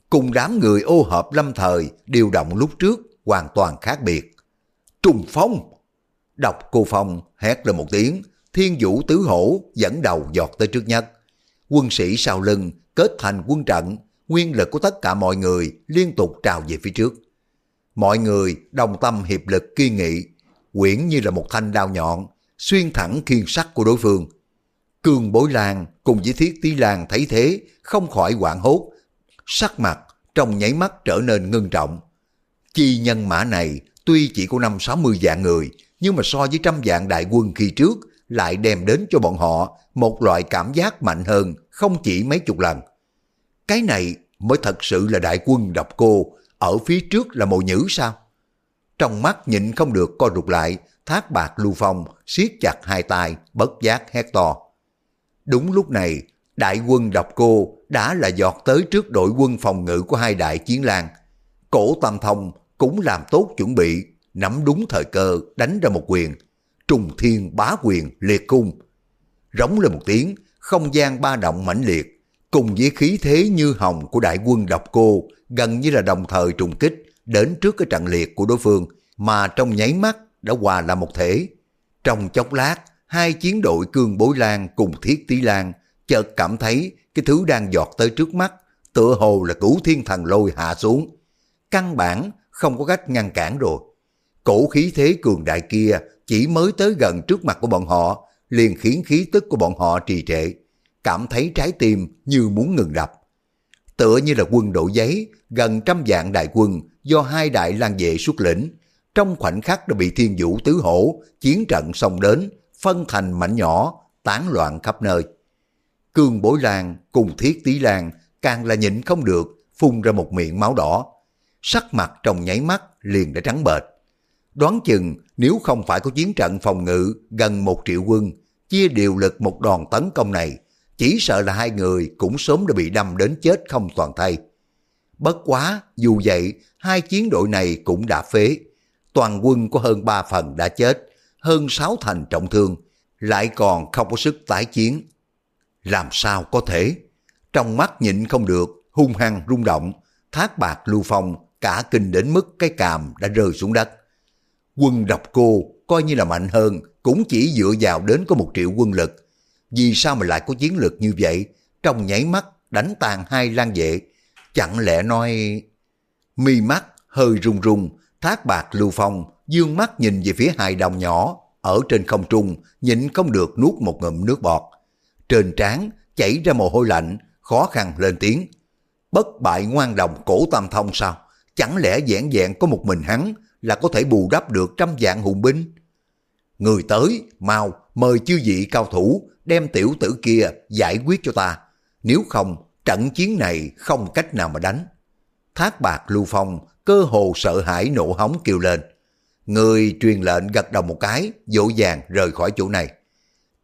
Cùng đám người ô hợp lâm thời điều động lúc trước hoàn toàn khác biệt. Trùng phong! độc cô phong hét lên một tiếng, thiên vũ tứ hổ dẫn đầu giọt tới trước nhất. Quân sĩ sau lưng kết thành quân trận, nguyên lực của tất cả mọi người liên tục trào về phía trước. Mọi người đồng tâm hiệp lực kiên nghị, quyển như là một thanh đao nhọn, xuyên thẳng khiên sắt của đối phương. Cường bối lan cùng với thiết tí lan thấy thế, không khỏi hoảng hốt, sắc mặt trong nháy mắt trở nên ngưng trọng. Chi nhân mã này tuy chỉ có năm sáu mươi vạn người, nhưng mà so với trăm vạn đại quân khi trước lại đem đến cho bọn họ một loại cảm giác mạnh hơn không chỉ mấy chục lần. Cái này mới thật sự là đại quân độc cô, ở phía trước là mồi nhữ sao? Trong mắt nhịn không được co rụt lại, thác bạc lưu phong, siết chặt hai tay, bất giác hét to. Đúng lúc này, đại quân độc cô đã là giọt tới trước đội quân phòng ngự của hai đại chiến lang. Cổ Tam Thông cũng làm tốt chuẩn bị, nắm đúng thời cơ đánh ra một quyền. Trùng thiên bá quyền liệt cung. Rống lên một tiếng, không gian ba động mãnh liệt, cùng với khí thế như hồng của đại quân độc cô gần như là đồng thời trùng kích đến trước cái trận liệt của đối phương mà trong nháy mắt đã hòa là một thể. Trong chốc lát, hai chiến đội cương bối lan cùng thiết tí lan chợt cảm thấy cái thứ đang giọt tới trước mắt tựa hồ là cửu thiên thần lôi hạ xuống. Căn bản không có cách ngăn cản rồi. Cổ khí thế cường đại kia chỉ mới tới gần trước mặt của bọn họ liền khiến khí tức của bọn họ trì trệ, cảm thấy trái tim như muốn ngừng đập. Tựa như là quân đội giấy, gần trăm vạn đại quân do hai đại lang vệ xuất lĩnh, trong khoảnh khắc đã bị thiên vũ tứ hổ, chiến trận xông đến, phân thành mảnh nhỏ, tán loạn khắp nơi. Cương bối lan cùng thiết tí lan càng là nhịn không được, phun ra một miệng máu đỏ. Sắc mặt trong nháy mắt liền đã trắng bệch. Đoán chừng nếu không phải có chiến trận phòng ngự gần một triệu quân, chia điều lực một đòn tấn công này, chỉ sợ là hai người cũng sớm đã bị đâm đến chết không toàn thay. Bất quá, dù vậy, hai chiến đội này cũng đã phế. Toàn quân có hơn ba phần đã chết, hơn sáu thành trọng thương, lại còn không có sức tái chiến. Làm sao có thể? Trong mắt nhịn không được, hung hăng rung động, thác bạc lưu phong, cả kinh đến mức cái càm đã rơi xuống đất. Quân độc cô coi như là mạnh hơn, cũng chỉ dựa vào đến có một triệu quân lực. Vì sao mà lại có chiến lược như vậy? Trong nháy mắt đánh tàn hai lan vệ. Chẳng lẽ nói... Mi mắt hơi rung rung, thác bạc lưu phong, dương mắt nhìn về phía hai đồng nhỏ, ở trên không trung, nhịn không được nuốt một ngụm nước bọt. Trên trán chảy ra mồ hôi lạnh, khó khăn lên tiếng. Bất bại ngoan đồng cổ tam thông sao? Chẳng lẽ dẻn dẹn có một mình hắn là có thể bù đắp được trăm vạn hùng binh? Người tới, mau, mời chư vị cao thủ, đem tiểu tử kia giải quyết cho ta. Nếu không, trận chiến này không cách nào mà đánh. Thác bạc lưu phong, cơ hồ sợ hãi nộ hóng kêu lên. Người truyền lệnh gật đầu một cái, dỗ dàng rời khỏi chỗ này.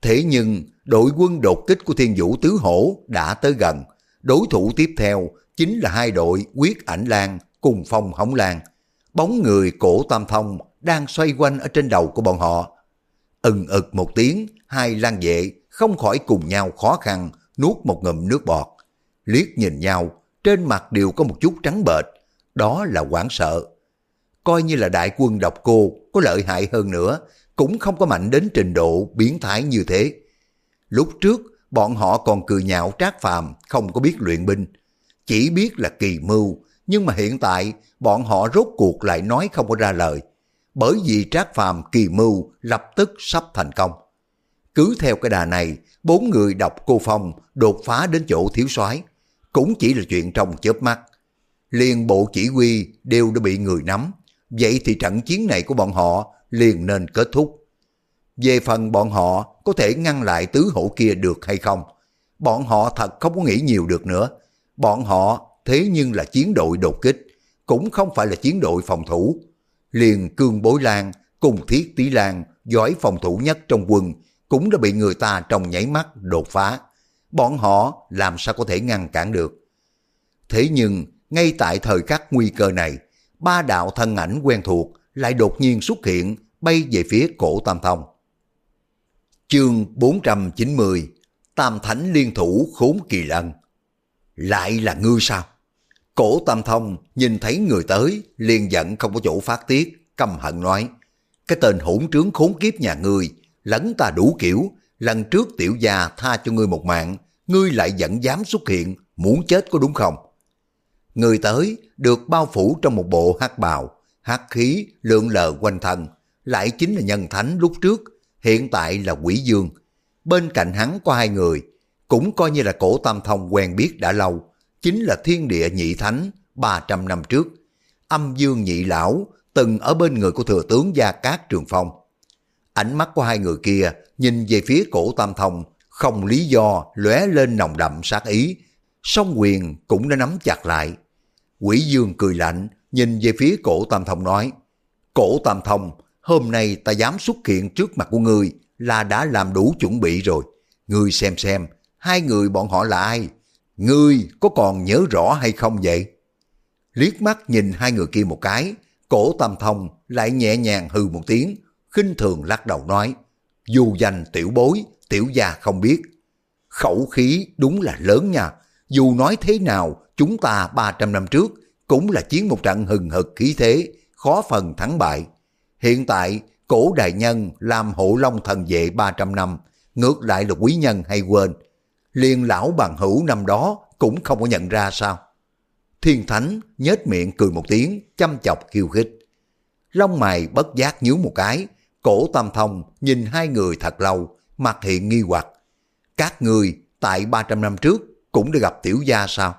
Thế nhưng, đội quân đột kích của thiên vũ tứ hổ đã tới gần. Đối thủ tiếp theo chính là hai đội quyết ảnh lan cùng phong hóng lan. Bóng người cổ tam thông đang xoay quanh ở trên đầu của bọn họ. Ừng ực một tiếng, hai lan vệ không khỏi cùng nhau khó khăn nuốt một ngụm nước bọt. Liếc nhìn nhau, trên mặt đều có một chút trắng bệch, đó là hoảng sợ. Coi như là đại quân độc cô có lợi hại hơn nữa, cũng không có mạnh đến trình độ biến thái như thế. Lúc trước, bọn họ còn cười nhạo trác phàm không có biết luyện binh, chỉ biết là kỳ mưu, nhưng mà hiện tại bọn họ rốt cuộc lại nói không có ra lời, bởi vì trác phàm kỳ mưu lập tức sắp thành công. Cứ theo cái đà này, bốn người đọc cô phong đột phá đến chỗ thiếu soái cũng chỉ là chuyện trong chớp mắt. Liền bộ chỉ huy đều đã bị người nắm, vậy thì trận chiến này của bọn họ liền nên kết thúc. Về phần bọn họ có thể ngăn lại tứ hổ kia được hay không, bọn họ thật không có nghĩ nhiều được nữa. Bọn họ thế nhưng là chiến đội đột kích, cũng không phải là chiến đội phòng thủ. Liền cương bối lan cùng thiết tí lan giỏi phòng thủ nhất trong quân cũng đã bị người ta trong nháy mắt đột phá. Bọn họ làm sao có thể ngăn cản được. Thế nhưng, ngay tại thời khắc nguy cơ này, ba đạo thân ảnh quen thuộc lại đột nhiên xuất hiện bay về phía cổ Tam Thông. Chương 490 Tam Thánh Liên Thủ Khốn Kỳ Lân Lại là ngươi sao? Cổ Tam Thông nhìn thấy người tới, liền giận không có chỗ phát tiết, căm hận nói cái tên hỗn trướng khốn kiếp nhà ngươi, lẫn ta đủ kiểu, lần trước tiểu gia tha cho ngươi một mạng, ngươi lại vẫn dám xuất hiện, muốn chết có đúng không? Người tới được bao phủ trong một bộ hắc bào, hắc khí lượn lờ quanh thân, lại chính là nhân thánh lúc trước, hiện tại là quỷ dương. Bên cạnh hắn có hai người, cũng coi như là cổ tam thông quen biết đã lâu, chính là thiên địa nhị thánh 300 năm trước. Âm dương nhị lão từng ở bên người của thừa tướng Gia Cát Trường Phong. Ánh mắt của hai người kia nhìn về phía cổ tam thông, không lý do lóe lên nồng đậm sát ý, song quyền cũng đã nắm chặt lại. Quỷ dương cười lạnh, nhìn về phía cổ tam thông nói, Cổ tam thông, hôm nay ta dám xuất hiện trước mặt của ngươi là đã làm đủ chuẩn bị rồi. Ngươi xem xem, hai người bọn họ là ai? Ngươi có còn nhớ rõ hay không vậy? Liếc mắt nhìn hai người kia một cái, cổ tam thông lại nhẹ nhàng hừ một tiếng, khinh thường lắc đầu nói, dù danh tiểu bối, tiểu gia không biết. Khẩu khí đúng là lớn nha, dù nói thế nào, chúng ta 300 năm trước cũng là chiến một trận hừng hực khí thế, khó phần thắng bại. Hiện tại, cổ đại nhân làm hộ long thần vệ 300 năm, ngược lại là quý nhân hay quên. Liên lão bằng hữu năm đó cũng không có nhận ra sao. Thiên Thánh nhếch miệng cười một tiếng, chăm chọc khiêu khích. long mày bất giác nhíu một cái, cổ tam thông nhìn hai người thật lâu, mặt hiện nghi hoặc. Các người tại 300 năm trước cũng đã gặp tiểu gia sao?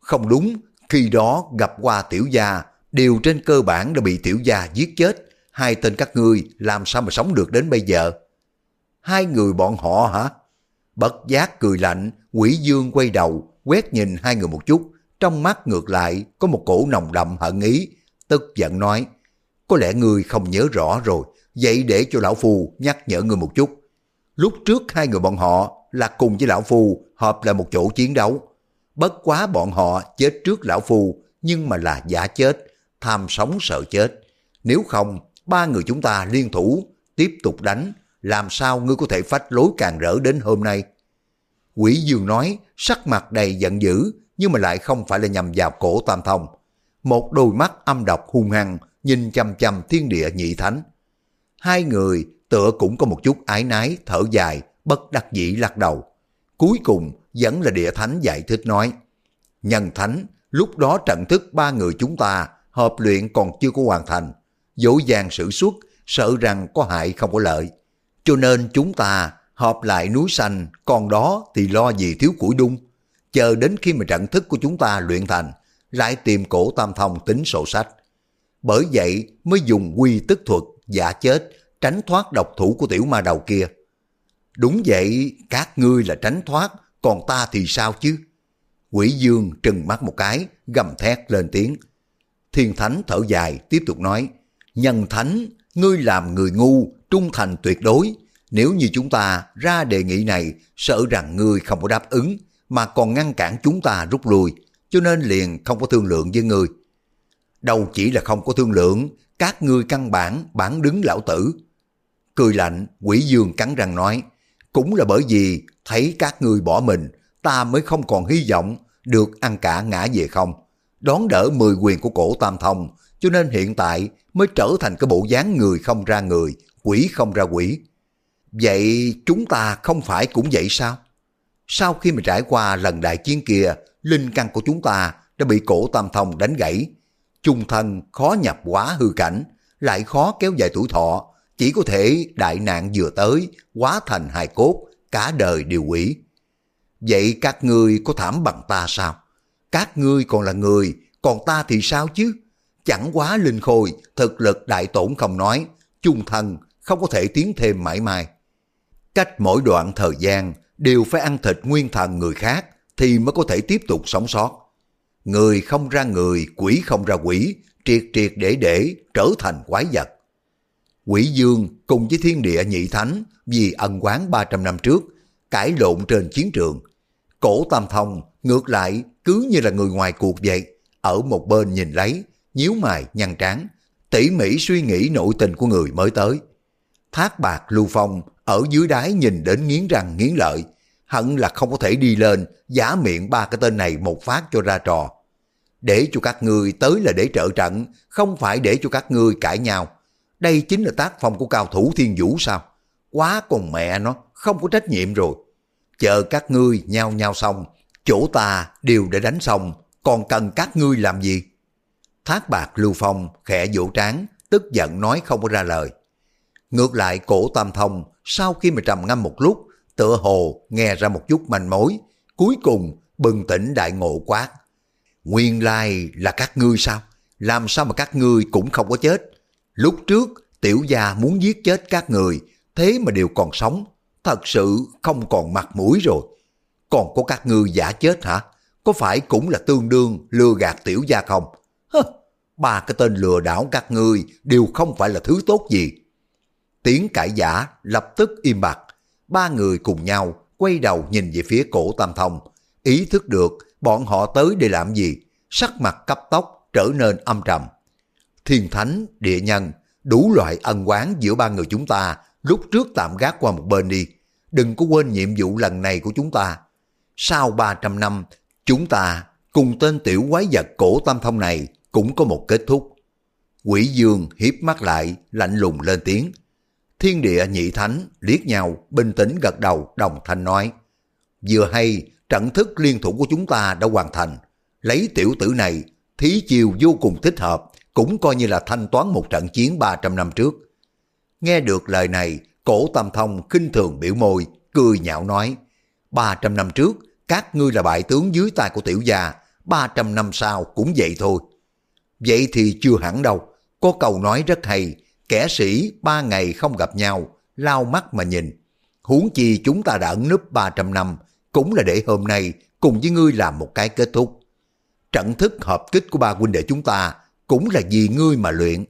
Không đúng, khi đó gặp qua tiểu gia, đều trên cơ bản đã bị tiểu gia giết chết. Hai tên các ngươi làm sao mà sống được đến bây giờ? Hai người bọn họ hả? Bất giác cười lạnh, quỷ dương quay đầu, quét nhìn hai người một chút, trong mắt ngược lại có một cổ nồng đậm hận ý, tức giận nói, có lẽ ngươi không nhớ rõ rồi, vậy để cho lão phù nhắc nhở người một chút. Lúc trước hai người bọn họ là cùng với lão phù hợp lại một chỗ chiến đấu. Bất quá bọn họ chết trước lão phù nhưng mà là giả chết, tham sống sợ chết. Nếu không, ba người chúng ta liên thủ, tiếp tục đánh, làm sao ngươi có thể phách lối càng rỡ đến hôm nay? Quỷ Dương nói, sắc mặt đầy giận dữ, nhưng mà lại không phải là nhằm vào cổ tam thông. Một đôi mắt âm độc hung hăng, nhìn chằm chằm thiên địa nhị thánh. Hai người tựa cũng có một chút ái nái, thở dài, bất đắc dĩ lắc đầu. Cuối cùng vẫn là địa thánh giải thích nói. Nhân thánh, lúc đó trận thức ba người chúng ta hợp luyện còn chưa có hoàn thành. Dỗ dàng sử xuất, sợ rằng có hại không có lợi. Cho nên chúng ta hợp lại núi xanh, còn đó thì lo gì thiếu củi đung. Chờ đến khi mà trận thức của chúng ta luyện thành, lại tìm cổ tam thông tính sổ sách. Bởi vậy mới dùng quy tức thuật giả chết, tránh thoát độc thủ của tiểu ma đầu kia. Đúng vậy, các ngươi là tránh thoát, còn ta thì sao chứ? Quỷ dương trừng mắt một cái, gầm thét lên tiếng. Thiên thánh thở dài, tiếp tục nói, Nhân thánh, ngươi làm người ngu, trung thành tuyệt đối. Nếu như chúng ta ra đề nghị này, sợ rằng ngươi không có đáp ứng, mà còn ngăn cản chúng ta rút lui, cho nên liền không có thương lượng với ngươi. Đâu chỉ là không có thương lượng, các ngươi căn bản bản đứng lão tử. Cười lạnh, quỷ dương cắn răng nói, cũng là bởi vì thấy các ngươi bỏ mình, ta mới không còn hy vọng được ăn cả ngã về không. Đón đỡ mười quyền của cổ tam thông, cho nên hiện tại mới trở thành cái bộ dáng người không ra người, quỷ không ra quỷ. Vậy chúng ta không phải cũng vậy sao? Sau khi mà trải qua lần đại chiến kia, linh căn của chúng ta đã bị cổ tam thông đánh gãy. Trung thân khó nhập quá hư cảnh, lại khó kéo dài tuổi thọ, chỉ có thể đại nạn vừa tới, quá thành hài cốt, cả đời đều quỷ. Vậy các ngươi có thảm bằng ta sao? Các ngươi còn là người, còn ta thì sao chứ? Chẳng quá linh khôi, thực lực đại tổn không nói, chung thân không có thể tiến thêm mãi mai. Cách mỗi đoạn thời gian đều phải ăn thịt nguyên thần người khác thì mới có thể tiếp tục sống sót. Người không ra người, quỷ không ra quỷ, triệt triệt để để trở thành quái vật. Quỷ dương cùng với thiên địa nhị thánh vì ân quán 300 năm trước, cãi lộn trên chiến trường. Cổ Tam Thông ngược lại cứ như là người ngoài cuộc vậy, ở một bên nhìn lấy, nhíu mày nhăn trán, tỉ mỉ suy nghĩ nội tình của người mới tới. Thác bạc lưu phong ở dưới đáy nhìn đến nghiến răng nghiến lợi, hận là không có thể đi lên giả miệng ba cái tên này một phát cho ra trò. Để cho các ngươi tới là để trợ trận, không phải để cho các ngươi cãi nhau. Đây chính là tác phong của cao thủ thiên vũ sao? Quá còn mẹ nó, không có trách nhiệm rồi. Chờ các ngươi nhau nhau xong, chỗ ta đều đã đánh xong, còn cần các ngươi làm gì? Thác bạc Lưu Phong khẽ vỗ trán, tức giận nói không có ra lời. Ngược lại cổ tam thông, sau khi mà trầm ngâm một lúc, tựa hồ nghe ra một chút manh mối, cuối cùng bừng tỉnh đại ngộ quát. Nguyên lai là các ngươi sao? Làm sao mà các ngươi cũng không có chết? Lúc trước tiểu gia muốn giết chết các người, thế mà đều còn sống. Thật sự không còn mặt mũi rồi. Còn có các ngươi giả chết hả? Có phải cũng là tương đương lừa gạt tiểu gia không? Hơ, ba cái tên lừa đảo các ngươi đều không phải là thứ tốt gì. Tiếng cãi giả lập tức im bặt. Ba người cùng nhau quay đầu nhìn về phía cổ Tam Thông. Ý thức được bọn họ tới để làm gì, sắc mặt cấp tóc trở nên âm trầm. Thiên thánh, địa nhân, đủ loại ân quán giữa ba người chúng ta lúc trước tạm gác qua một bên đi. Đừng có quên nhiệm vụ lần này của chúng ta. Sau 300 năm, chúng ta cùng tên tiểu quái vật cổ tam thông này cũng có một kết thúc. Quỷ dương hiếp mắt lại, lạnh lùng lên tiếng. Thiên địa nhị thánh liếc nhau, bình tĩnh gật đầu, đồng thanh nói. Vừa hay, trận thức liên thủ của chúng ta đã hoàn thành. Lấy tiểu tử này, thí chiều vô cùng thích hợp, cũng coi như là thanh toán một trận chiến 300 năm trước. Nghe được lời này, cổ tam thông khinh thường biểu môi, cười nhạo nói. 300 năm trước, các ngươi là bại tướng dưới tay của tiểu gia, 300 năm sau cũng vậy thôi. Vậy thì chưa hẳn đâu, có câu nói rất hay, kẻ sĩ ba ngày không gặp nhau, lao mắt mà nhìn. Huống chi chúng ta đã ẩn núp 300 năm, cũng là để hôm nay cùng với ngươi làm một cái kết thúc. Trận thức hợp kích của ba huynh đệ chúng ta cũng là vì ngươi mà luyện.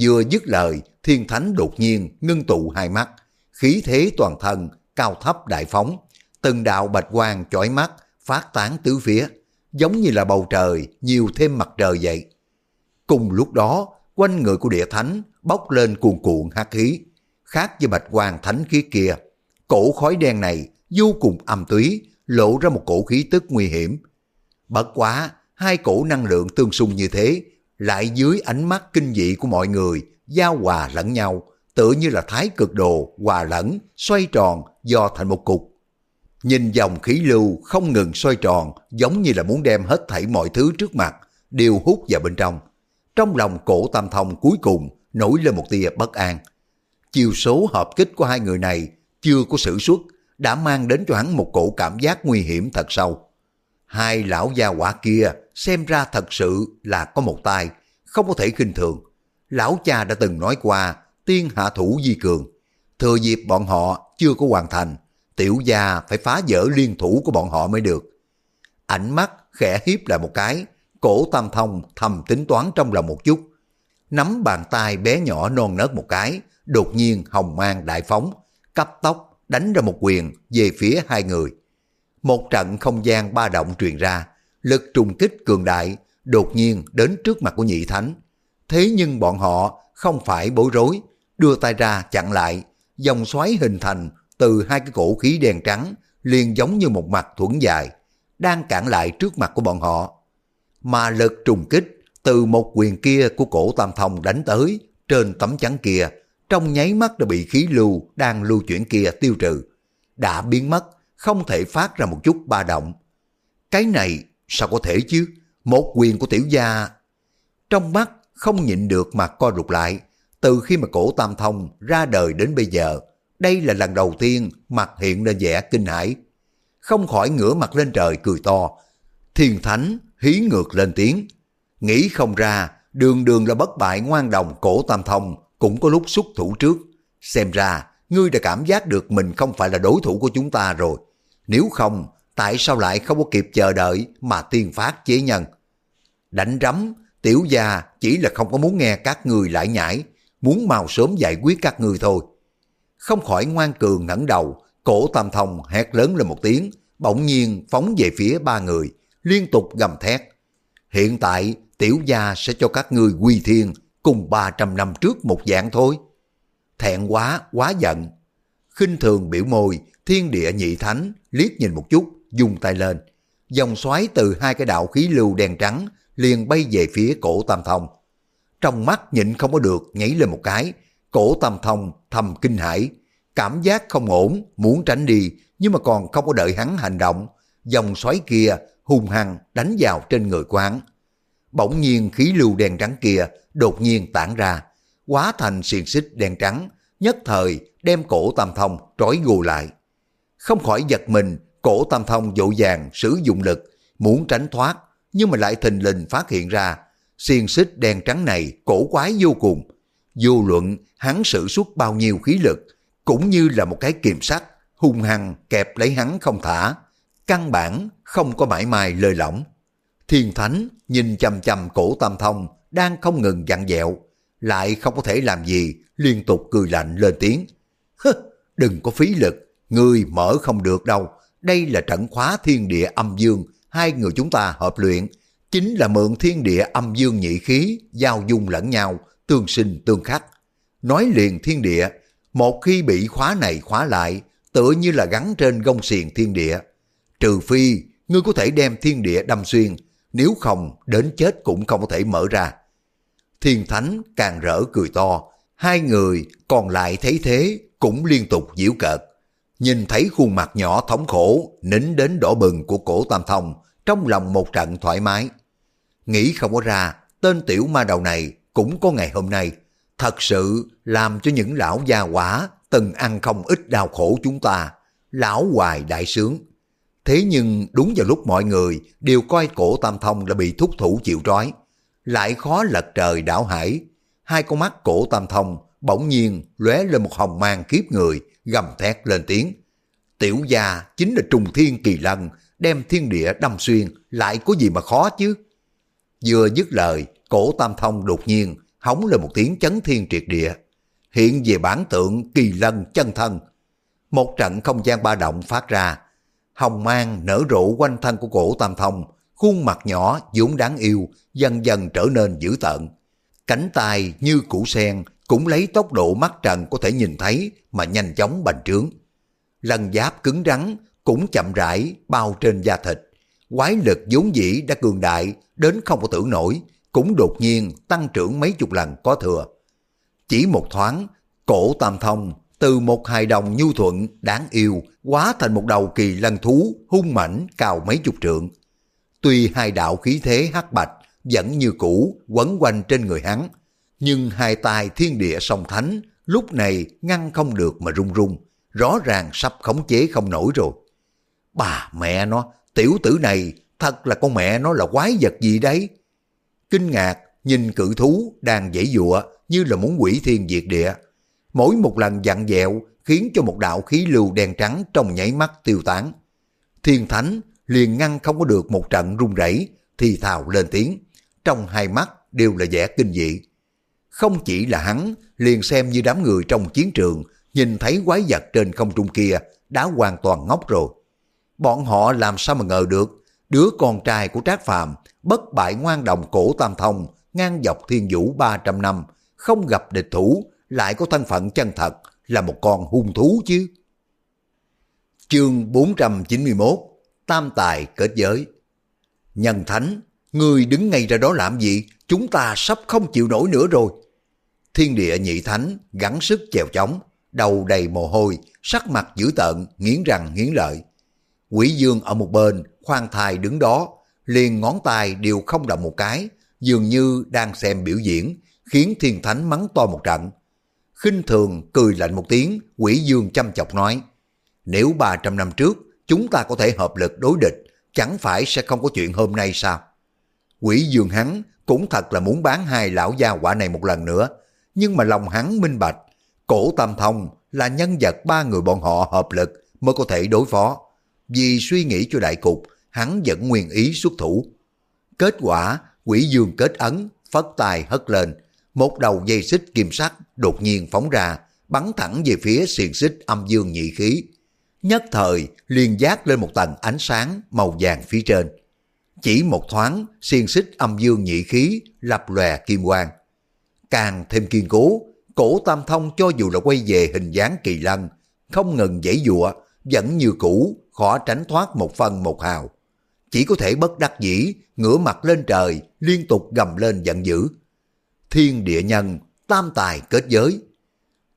Vừa dứt lời, thiên thánh đột nhiên ngưng tụ hai mắt, khí thế toàn thân, cao thấp đại phóng, từng đạo bạch quang chói mắt, phát tán tứ phía, giống như là bầu trời nhiều thêm mặt trời vậy. Cùng lúc đó, quanh người của địa thánh bốc lên cuồn cuộn hắc khí, khác với bạch quang thánh khí kia. Cổ khói đen này vô cùng âm túy, lộ ra một cổ khí tức nguy hiểm. Bất quá, hai cổ năng lượng tương xung như thế, lại dưới ánh mắt kinh dị của mọi người, giao hòa lẫn nhau, tựa như là thái cực đồ, hòa lẫn, xoay tròn, do thành một cục. Nhìn dòng khí lưu không ngừng xoay tròn, giống như là muốn đem hết thảy mọi thứ trước mặt, đều hút vào bên trong. Trong lòng cổ tam thông cuối cùng nổi lên một tia bất an. Chiều số hợp kích của hai người này chưa có sử xuất, đã mang đến cho hắn một cổ cảm giác nguy hiểm thật sâu. Hai lão gia quả kia xem ra thật sự là có một tay, không có thể khinh thường. Lão cha đã từng nói qua tiên hạ thủ di cường. Thừa dịp bọn họ chưa có hoàn thành, tiểu gia phải phá vỡ liên thủ của bọn họ mới được. Ánh mắt khẽ hiếp lại một cái, cổ tam thông thầm tính toán trong lòng một chút. Nắm bàn tay bé nhỏ non nớt một cái, đột nhiên hồng mang đại phóng, cấp tốc đánh ra một quyền về phía hai người. Một trận không gian ba động truyền ra, lực trùng kích cường đại, đột nhiên đến trước mặt của nhị thánh. Thế nhưng bọn họ không phải bối rối, đưa tay ra chặn lại, dòng xoáy hình thành từ hai cái cổ khí đen trắng, liền giống như một mặt thuẫn dài, đang cản lại trước mặt của bọn họ. Mà lực trùng kích từ một quyền kia của cổ tam thông đánh tới, trên tấm chắn kia, trong nháy mắt đã bị khí lưu đang lưu chuyển kia tiêu trừ. Đã biến mất, không thể phát ra một chút ba động. Cái này sao có thể chứ? Một quyền của tiểu gia... Trong mắt không nhịn được mà co rụt lại. Từ khi mà cổ tam thông ra đời đến bây giờ, đây là lần đầu tiên mặt hiện lên vẻ kinh hãi. Không khỏi ngửa mặt lên trời cười to. Thiên thánh hí ngược lên tiếng. Nghĩ không ra, đường đường là bất bại ngoan đồng cổ tam thông cũng có lúc xuất thủ trước. Xem ra, ngươi đã cảm giác được mình không phải là đối thủ của chúng ta rồi. Nếu không, tại sao lại không có kịp chờ đợi mà tiên phát chế nhân? Đánh rắm, tiểu gia chỉ là không có muốn nghe các người lại nhảy, muốn mau sớm giải quyết các người thôi. Không khỏi ngoan cường ngẩng đầu, cổ tam thông hét lớn lên một tiếng, bỗng nhiên phóng về phía ba người, liên tục gầm thét. Hiện tại, tiểu gia sẽ cho các ngươi quy thiên cùng 300 năm trước một dạng thôi. Thẹn quá, quá giận. khinh thường biểu môi, thiên địa nhị thánh, liếc nhìn một chút, dùng tay lên. Dòng xoáy từ hai cái đạo khí lưu đen trắng liền bay về phía cổ tam thông. trong mắt nhịn không có được nhảy lên một cái, cổ tam thông thầm kinh hãi, cảm giác không ổn, muốn tránh đi, nhưng mà còn không có đợi hắn hành động, dòng xoáy kia hung hăng đánh vào trên người của hắn. Bỗng nhiên khí lưu đen trắng kia đột nhiên tản ra, hóa thành xiềng xích đen trắng, nhất thời đem cổ tam thông trói gù lại. Không khỏi giật mình, cổ tam thông dội vàng sử dụng lực, muốn tránh thoát, nhưng mà lại thình lình phát hiện ra, xiềng xích đen trắng này cổ quái vô cùng. Vô luận hắn sử xuất bao nhiêu khí lực, cũng như là một cái kiềm sắt, hung hăng kẹp lấy hắn không thả, căn bản không có mãi mai lơi lỏng. Thiên Thánh nhìn chầm chầm cổ tam thông đang không ngừng dặn dẹo, lại không có thể làm gì, liên tục cười lạnh lên tiếng. Hứ, đừng có phí lực, người mở không được đâu, đây là trận khóa thiên địa âm dương, hai người chúng ta hợp luyện, chính là mượn thiên địa âm dương nhị khí, giao dung lẫn nhau, tương sinh tương khắc. Nói liền thiên địa, một khi bị khóa này khóa lại, tựa như là gắn trên gông xiềng thiên địa. Trừ phi, ngươi có thể đem thiên địa đâm xuyên, nếu không đến chết cũng không có thể mở ra. Thiên Thánh càng rỡ cười to, hai người còn lại thấy thế cũng liên tục giễu cợt. Nhìn thấy khuôn mặt nhỏ thống khổ, nín đến đỏ bừng của cổ Tam Thông, trong lòng một trận thoải mái. Nghĩ không có ra, tên tiểu ma đầu này cũng có ngày hôm nay. Thật sự làm cho những lão gia quả từng ăn không ít đau khổ chúng ta. Lão hoài đại sướng. Thế nhưng đúng vào lúc mọi người đều coi cổ Tam Thông là bị thúc thủ chịu trói, lại khó lật trời đảo hải. Hai con mắt cổ Tam Thông bỗng nhiên lóe lên một hồng mang kiếp người, gầm thét lên tiếng. Tiểu gia chính là trùng thiên kỳ lân, đem thiên địa đâm xuyên, lại có gì mà khó chứ? Vừa dứt lời, cổ Tam Thông đột nhiên hóng lên một tiếng chấn thiên triệt địa. Hiện về bản tượng kỳ lân chân thân. Một trận không gian ba động phát ra, hồng mang nở rộ quanh thân của cổ Tam Thông, khuôn mặt nhỏ vốn đáng yêu, dần dần trở nên dữ tợn. Cánh tay như củ sen cũng lấy tốc độ mắt trần có thể nhìn thấy mà nhanh chóng bành trướng. Lần giáp cứng rắn cũng chậm rãi bao trên da thịt. Quái lực vốn dĩ đã cường đại đến không có tưởng nổi, cũng đột nhiên tăng trưởng mấy chục lần có thừa. Chỉ một thoáng, cổ tam thông từ một hài đồng nhu thuận, đáng yêu, quá thành một đầu kỳ lân thú, hung mảnh, cao mấy chục trượng. Tuy hai đạo khí thế hắc bạch vẫn như cũ quấn quanh trên người hắn, nhưng hai tay thiên địa song thánh lúc này ngăn không được mà run run, rõ ràng sắp khống chế không nổi rồi. Bà mẹ nó, tiểu tử này thật là con mẹ nó là quái vật gì đấy? Kinh ngạc nhìn cự thú đang dãy dụa như là muốn quỷ thiên diệt địa. Mỗi một lần dặn dẹo khiến cho một đạo khí lưu đen trắng trong nháy mắt tiêu tán. Thiên thánh liền ngăn không có được một trận run rẩy thì thào lên tiếng, trong hai mắt đều là vẻ kinh dị. Không chỉ là hắn, liền xem như đám người trong chiến trường, nhìn thấy quái vật trên không trung kia, đã hoàn toàn ngốc rồi. Bọn họ làm sao mà ngờ được, đứa con trai của Trác Phàm bất bại ngoan đồng cổ tam thông, ngang dọc thiên vũ 300 năm, không gặp địch thủ, lại có thân phận chân thật, là một con hung thú chứ. Chương 491 Tam Tài Kết Giới Nhân Thánh, người đứng ngay ra đó làm gì? Chúng ta sắp không chịu nổi nữa rồi. Thiên địa nhị thánh gắng sức chèo chóng, đầu đầy mồ hôi, sắc mặt dữ tợn, nghiến răng nghiến lợi. Quỷ dương ở một bên, khoan thai đứng đó, liền ngón tay đều không động một cái, dường như đang xem biểu diễn, khiến thiên thánh mắng to một trận khinh thường cười lạnh một tiếng, quỷ dương chăm chọc nói, nếu 300 năm trước chúng ta có thể hợp lực đối địch, chẳng phải sẽ không có chuyện hôm nay sao? Quỷ dương hắn cũng thật là muốn bán hai lão gia quả này một lần nữa, nhưng mà lòng hắn minh bạch, cổ tam thông là nhân vật ba người bọn họ hợp lực mới có thể đối phó. Vì suy nghĩ cho đại cục, hắn vẫn nguyên ý xuất thủ. Kết quả, quỷ dương kết ấn, phất tài hất lên, một đầu dây xích kim sắt đột nhiên phóng ra, bắn thẳng về phía xiềng xích âm dương nhị khí. Nhất thời liền giác lên một tầng ánh sáng màu vàng phía trên. Chỉ một thoáng, xiềng xích âm dương nhị khí lập lòe kim quang. Càng thêm kiên cố, cổ tam thông cho dù là quay về hình dáng kỳ lân, không ngừng dãy dụa, vẫn như cũ, khó tránh thoát một phần một hào. Chỉ có thể bất đắc dĩ, ngửa mặt lên trời, liên tục gầm lên giận dữ thiên địa nhân, tam tài kết giới.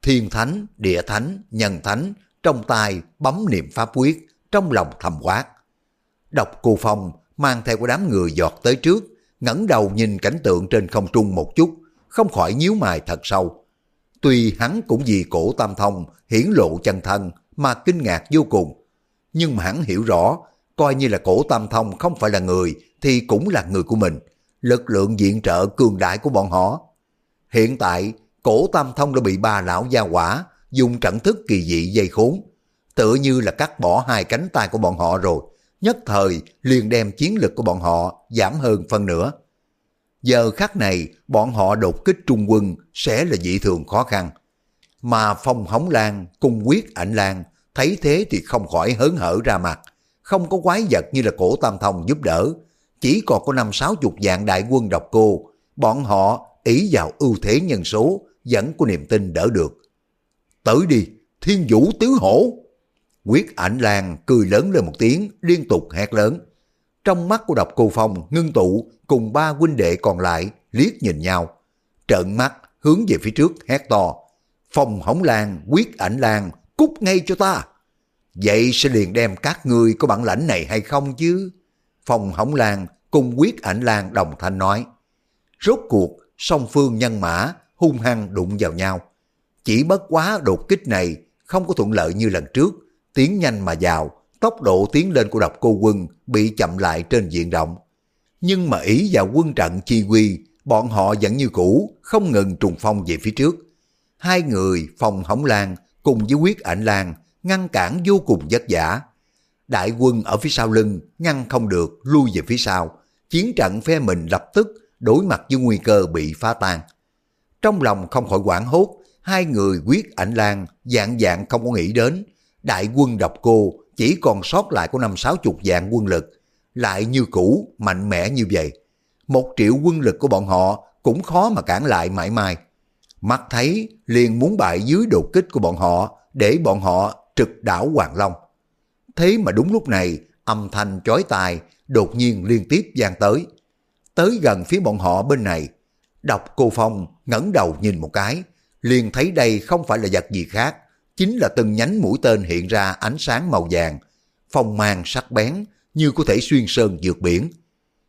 Thiên thánh, địa thánh, nhân thánh, trong tay bấm niệm pháp quyết, trong lòng thầm quát. Độc cô Phong mang theo của đám người giọt tới trước, ngẩng đầu nhìn cảnh tượng trên không trung một chút, không khỏi nhíu mày thật sâu. Tuy hắn cũng vì cổ tam thông hiển lộ chân thân mà kinh ngạc vô cùng, nhưng mà hắn hiểu rõ, coi như là cổ tam thông không phải là người thì cũng là người của mình, lực lượng diện trợ cường đại của bọn họ. Hiện tại, cổ tam thông đã bị ba lão gia quả dùng trận thức kỳ dị dây khốn, tựa như là cắt bỏ hai cánh tay của bọn họ rồi, nhất thời liền đem chiến lực của bọn họ giảm hơn phân nửa. Giờ khắc này, bọn họ đột kích trung quân sẽ là dị thường khó khăn. Mà Phong hóng Lan cùng quyết ảnh Lan thấy thế thì không khỏi hớn hở ra mặt, không có quái vật như là cổ tam thông giúp đỡ, chỉ còn có năm sáu chục dạng đại quân độc cô, bọn họ ý vào ưu thế nhân số, vẫn có niềm tin đỡ được. Tới đi, thiên vũ tứ hổ! Quyết ảnh Lan cười lớn lên một tiếng, liên tục hét lớn. Trong mắt của độc cô Phong ngưng tụ cùng ba huynh đệ còn lại liếc nhìn nhau. Trợn mắt hướng về phía trước hét to. Phong hổng lan, quyết ảnh lan, cút ngay cho ta. Vậy sẽ liền đem các ngươi có bản lãnh này hay không chứ? Phòng Hỏng lan cùng quyết ảnh lan đồng thanh nói. Rốt cuộc, song phương nhân mã hung hăng đụng vào nhau. Chỉ bất quá đột kích này không có thuận lợi như lần trước, tiến nhanh mà vào, tốc độ tiến lên của độc cô quân bị chậm lại trên diện rộng. Nhưng mà ý vào quân trận chi quy, bọn họ vẫn như cũ, không ngừng trùng phong về phía trước. Hai người, phòng hỏng Lan cùng với Quyết Ảnh Lan ngăn cản vô cùng vất vả. Đại quân ở phía sau lưng ngăn không được lui về phía sau. Chiến trận phe mình lập tức đối mặt với nguy cơ bị phá tan. Trong lòng không khỏi quảng hốt, hai người Quyết Ảnh Lan dạng dạng không có nghĩ đến. Đại quân độc cô chỉ còn sót lại có năm sáu chục dạng quân lực, lại như cũ, mạnh mẽ như vậy. Một triệu quân lực của bọn họ cũng khó mà cản lại mãi mai. Mắt thấy liền muốn bại dưới đột kích của bọn họ để bọn họ trực đảo Hoàng Long. Thế mà đúng lúc này âm thanh chói tai đột nhiên liên tiếp gian tới. Tới gần phía bọn họ bên này, đọc cô Phong ngẩng đầu nhìn một cái, liền thấy đây không phải là vật gì khác, chính là từng nhánh mũi tên hiện ra ánh sáng màu vàng, phong mang sắc bén như có thể xuyên sơn vượt biển.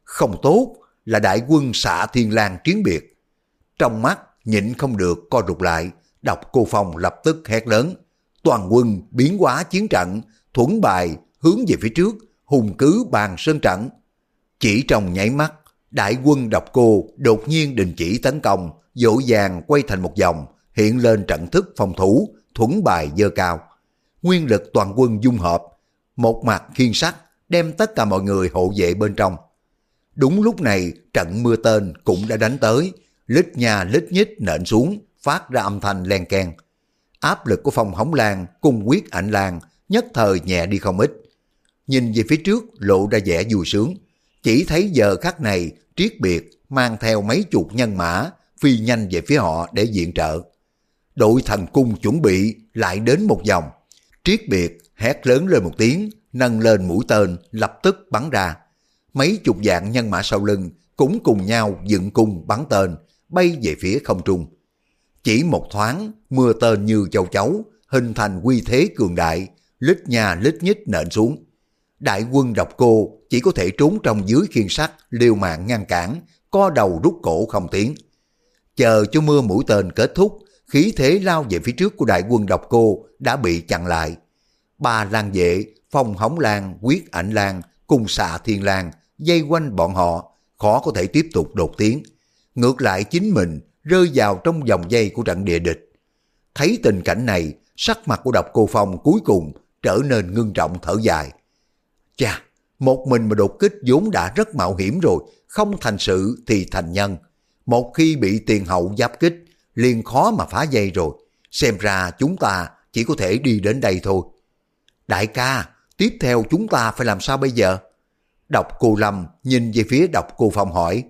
Không tốt là đại quân xạ thiên lang chiến biệt. Trong mắt nhịn không được co rụt lại, đọc cô Phong lập tức hét lớn. Toàn quân biến hóa chiến trận, thuẫn bài hướng về phía trước, hùng cứ bàn sơn trận. Chỉ trong nháy mắt, đại quân độc cô đột nhiên đình chỉ tấn công, dỗ dàng quay thành một vòng, hiện lên trận thức phòng thủ, thuẫn bài dơ cao. Nguyên lực toàn quân dung hợp, một mặt khiên sắt đem tất cả mọi người hộ vệ bên trong. Đúng lúc này trận mưa tên cũng đã đánh tới, lít nhà lít nhít nện xuống, phát ra âm thanh len keng. Áp lực của phòng hóng lan cùng quyết ảnh lan nhất thời nhẹ đi không ít. Nhìn về phía trước lộ ra vẻ vui sướng, chỉ thấy giờ khắc này triết biệt mang theo mấy chục nhân mã phi nhanh về phía họ để diện trợ. Đội thần cung chuẩn bị lại đến một vòng. Triết biệt hét lớn lên một tiếng, nâng lên mũi tên lập tức bắn ra. Mấy chục dạng nhân mã sau lưng cũng cùng nhau dựng cung bắn tên, bay về phía không trung. Chỉ một thoáng, mưa tên như châu chấu, hình thành quy thế cường đại, lít nhà lít nhít nện xuống. Đại quân độc cô chỉ có thể trốn trong dưới khiên sắt, liều mạng ngăn cản, co đầu rút cổ không tiến. Chờ cho mưa mũi tên kết thúc, khí thế lao về phía trước của đại quân độc cô đã bị chặn lại. Ba lan vệ, phong hóng lan, quyết ảnh lan cùng xạ thiên lan dây quanh bọn họ, khó có thể tiếp tục đột tiến. Ngược lại chính mình rơi vào trong dòng dây của trận địa địch. Thấy tình cảnh này, sắc mặt của độc cô Phong cuối cùng trở nên ngưng trọng thở dài. Chà, một mình mà đột kích vốn đã rất mạo hiểm rồi, không thành sự thì thành nhân. Một khi bị tiền hậu giáp kích, liền khó mà phá dây rồi. Xem ra chúng ta chỉ có thể đi đến đây thôi. Đại ca, tiếp theo chúng ta phải làm sao bây giờ? Độc cô Lâm nhìn về phía độc cô Phong hỏi.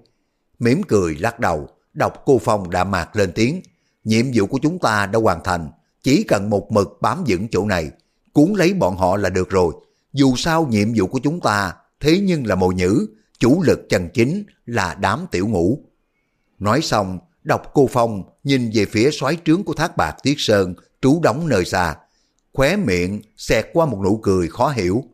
mỉm cười lắc đầu, độc cô Phong đã mạc lên tiếng. Nhiệm vụ của chúng ta đã hoàn thành, chỉ cần một mực bám vững chỗ này, cuốn lấy bọn họ là được rồi. Dù sao nhiệm vụ của chúng ta, thế nhưng là mồi nhữ, chủ lực chân chính là đám tiểu ngũ. Nói xong, đọc cô Phong nhìn về phía xoáy trướng của thác bạc Tiết Sơn trú đóng nơi xa. Khóe miệng xẹt qua một nụ cười khó hiểu.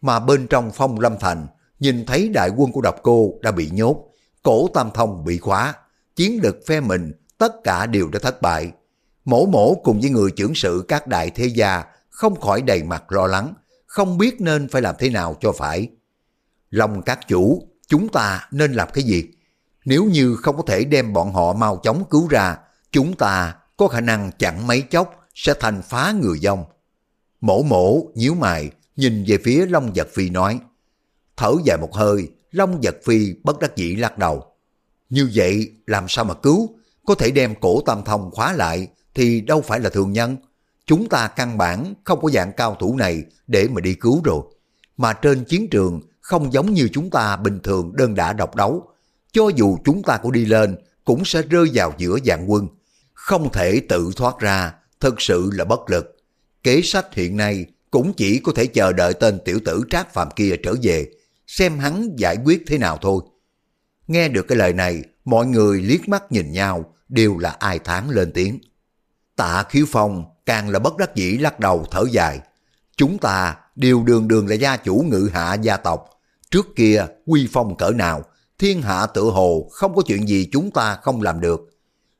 Mà bên trong Phong Lâm Thành nhìn thấy đại quân của độc cô đã bị nhốt, cổ tam thông bị khóa, chiến lực phe mình tất cả đều đã thất bại. Mổ mổ cùng với người trưởng sự các đại thế gia không khỏi đầy mặt lo lắng, không biết nên phải làm thế nào cho phải. Lòng các chủ, chúng ta nên làm cái gì? Nếu như không có thể đem bọn họ mau chóng cứu ra, chúng ta có khả năng chẳng mấy chốc sẽ thành phá người dông. Mổ mổ nhíu mày, nhìn về phía Long Giật Phi nói. Thở dài một hơi, Long Giật Phi bất đắc dĩ lắc đầu. Như vậy làm sao mà cứu? Có thể đem cổ tam thông khóa lại thì đâu phải là thường nhân. Chúng ta căn bản không có dạng cao thủ này để mà đi cứu rồi. Mà trên chiến trường không giống như chúng ta bình thường đơn đả độc đấu. Cho dù chúng ta có đi lên cũng sẽ rơi vào giữa dạng quân. Không thể tự thoát ra, thật sự là bất lực. Kế sách hiện nay cũng chỉ có thể chờ đợi tên tiểu tử trác phạm kia trở về, xem hắn giải quyết thế nào thôi. Nghe được cái lời này, mọi người liếc mắt nhìn nhau, đều là ai thán lên tiếng. Tạ khiếu phong càng là bất đắc dĩ lắc đầu thở dài. Chúng ta đều đường đường là gia chủ ngự hạ gia tộc. Trước kia quy phong cỡ nào, thiên hạ tự hồ không có chuyện gì chúng ta không làm được.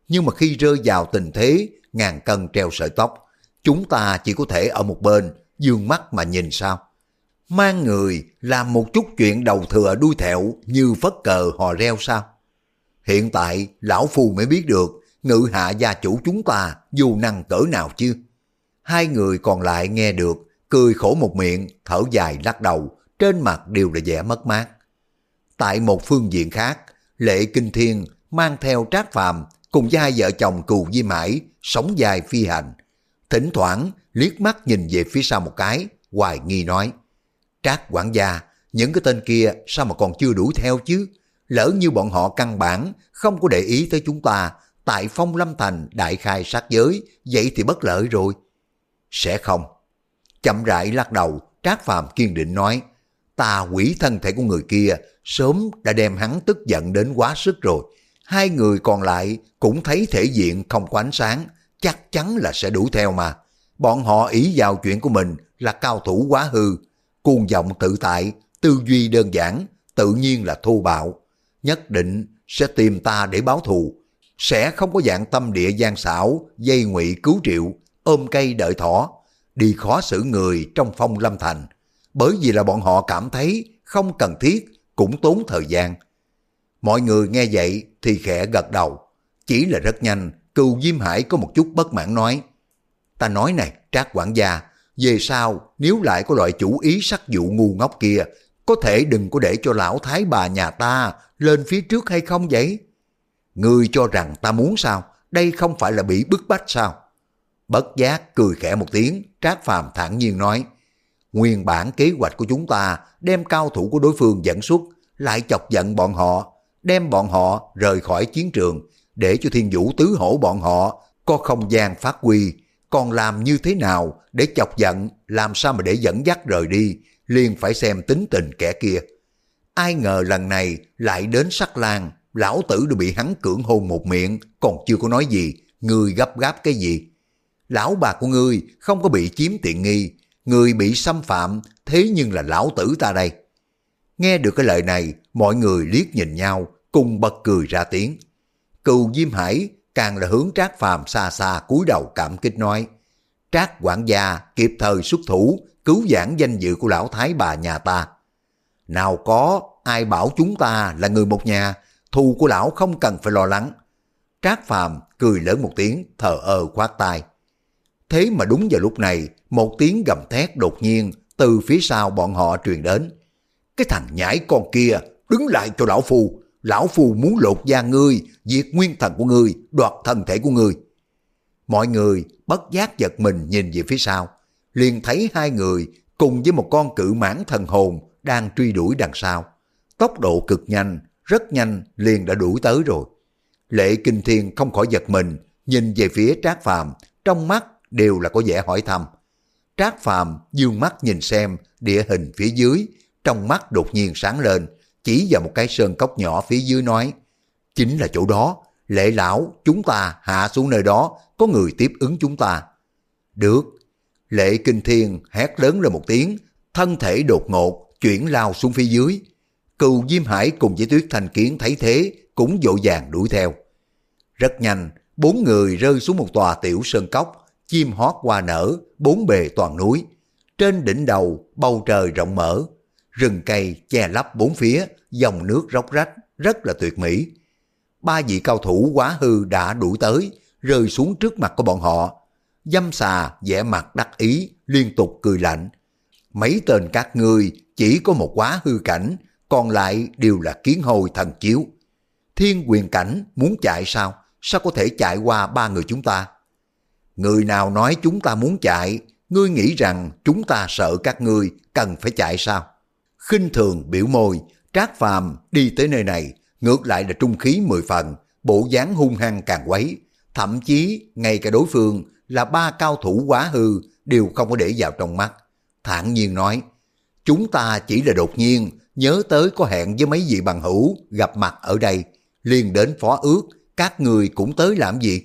Nhưng mà khi rơi vào tình thế ngàn cân treo sợi tóc, chúng ta chỉ có thể ở một bên, dương mắt mà nhìn sao. Mang người làm một chút chuyện đầu thừa đuôi thẹo như phất cờ hò reo sao. Hiện tại lão phù mới biết được ngự hạ gia chủ chúng ta dù năng cỡ nào chứ. Hai người còn lại nghe được, cười khổ một miệng, thở dài lắc đầu, trên mặt đều là vẻ mất mát. Tại một phương diện khác, Lệ Kinh Thiên mang theo Trác Phàm cùng với hai vợ chồng cù di mãi, sống dài phi hành. Thỉnh thoảng liếc mắt nhìn về phía sau một cái, hoài nghi nói. Trác quản gia, những cái tên kia sao mà còn chưa đuổi theo chứ? Lỡ như bọn họ căn bản không có để ý tới chúng ta, tại phong lâm thành đại khai sát giới, vậy thì bất lợi rồi. Sẽ không. Chậm rãi lắc đầu, Trác Phàm kiên định nói, ta quỷ thân thể của người kia sớm đã đem hắn tức giận đến quá sức rồi. Hai người còn lại cũng thấy thể diện không có ánh sáng, chắc chắn là sẽ đuổi theo mà. Bọn họ ý vào chuyện của mình là cao thủ quá hư, cuồng vọng tự tại, tư duy đơn giản, tự nhiên là thô bạo. Nhất định sẽ tìm ta để báo thù, sẽ không có dạng tâm địa gian xảo, dây ngụy cứu triệu, ôm cây đợi thỏ, đi khó xử người trong phong lâm thành, bởi vì là bọn họ cảm thấy không cần thiết, cũng tốn thời gian. Mọi người nghe vậy thì khẽ gật đầu, chỉ là rất nhanh, cừu Diêm Hải có một chút bất mãn nói, ta nói này, trác quản gia, về sau nếu lại có loại chủ ý sắc dụ ngu ngốc kia, có thể đừng có để cho lão thái bà nhà ta lên phía trước hay không vậy? Ngươi cho rằng ta muốn sao? Đây không phải là bị bức bách sao? Bất giác cười khẽ một tiếng, Trác Phàm thản nhiên nói, nguyên bản kế hoạch của chúng ta đem cao thủ của đối phương dẫn xuất, lại chọc giận bọn họ, đem bọn họ rời khỏi chiến trường, để cho thiên vũ tứ hổ bọn họ có không gian phát huy, còn làm như thế nào để chọc giận, làm sao mà để dẫn dắt rời đi, liền phải xem tính tình kẻ kia. Ai ngờ lần này lại đến sắc lang, lão tử đã bị hắn cưỡng hôn một miệng, còn chưa có nói gì, người gấp gáp cái gì. Lão bà của ngươi không có bị chiếm tiện nghi, người bị xâm phạm, thế nhưng là lão tử ta đây. Nghe được cái lời này, mọi người liếc nhìn nhau, cùng bật cười ra tiếng. Cừu Diêm Hải càng là hướng Trác Phàm xa xa cúi đầu cảm kích nói. Trác quản gia kịp thời xuất thủ, cứu giảng danh dự của lão thái bà nhà ta. Nào có ai bảo chúng ta là người một nhà, thù của lão không cần phải lo lắng. Trác Phàm cười lớn một tiếng, thờ ơ khoát tay. Thế mà đúng vào lúc này, một tiếng gầm thét đột nhiên từ phía sau bọn họ truyền đến. Cái thằng nhãi con kia, đứng lại cho lão phu. Lão phu muốn lột da ngươi, diệt nguyên thần của ngươi, đoạt thân thể của ngươi. Mọi người bất giác giật mình nhìn về phía sau, liền thấy hai người cùng với một con cự mãn thần hồn đang truy đuổi đằng sau. Tốc độ cực nhanh, rất nhanh liền đã đuổi tới rồi. Lệ Kinh Thiên không khỏi giật mình, nhìn về phía Trác Phàm, trong mắt đều là có vẻ hỏi thăm. Trác Phàm dương mắt nhìn xem địa hình phía dưới, trong mắt đột nhiên sáng lên, chỉ vào một cái sơn cốc nhỏ phía dưới nói, chính là chỗ đó, Lệ lão, chúng ta hạ xuống nơi đó, có người tiếp ứng chúng ta. Được. Lệ kinh thiên hét lớn lên một tiếng, thân thể đột ngột, chuyển lao xuống phía dưới. Cừu Diêm Hải cùng với Tuyết Thanh Kiến thấy thế, cũng dội vàng đuổi theo. Rất nhanh, bốn người rơi xuống một tòa tiểu sơn cốc, chim hót hoa nở, bốn bề toàn núi. Trên đỉnh đầu, bầu trời rộng mở, rừng cây che lấp bốn phía, dòng nước róc rách, rất là tuyệt mỹ. Ba vị cao thủ quá hư đã đuổi tới, rơi xuống trước mặt của bọn họ. Dâm xà vẻ mặt đắc ý, liên tục cười lạnh. Mấy tên các ngươi chỉ có một quá hư cảnh, còn lại đều là kiến hồi thần chiếu. Thiên quyền cảnh muốn chạy sao? Sao có thể chạy qua ba người chúng ta? Người nào nói chúng ta muốn chạy, ngươi nghĩ rằng chúng ta sợ các ngươi cần phải chạy sao? khinh thường biểu môi, trác phàm đi tới nơi này, ngược lại là trung khí mười phần, bộ dáng hung hăng càng quấy. Thậm chí, ngay cả đối phương là ba cao thủ quá hư đều không có để vào trong mắt. thản nhiên nói, chúng ta chỉ là đột nhiên nhớ tới có hẹn với mấy vị bằng hữu gặp mặt ở đây, liền đến phó ước, các người cũng tới làm gì?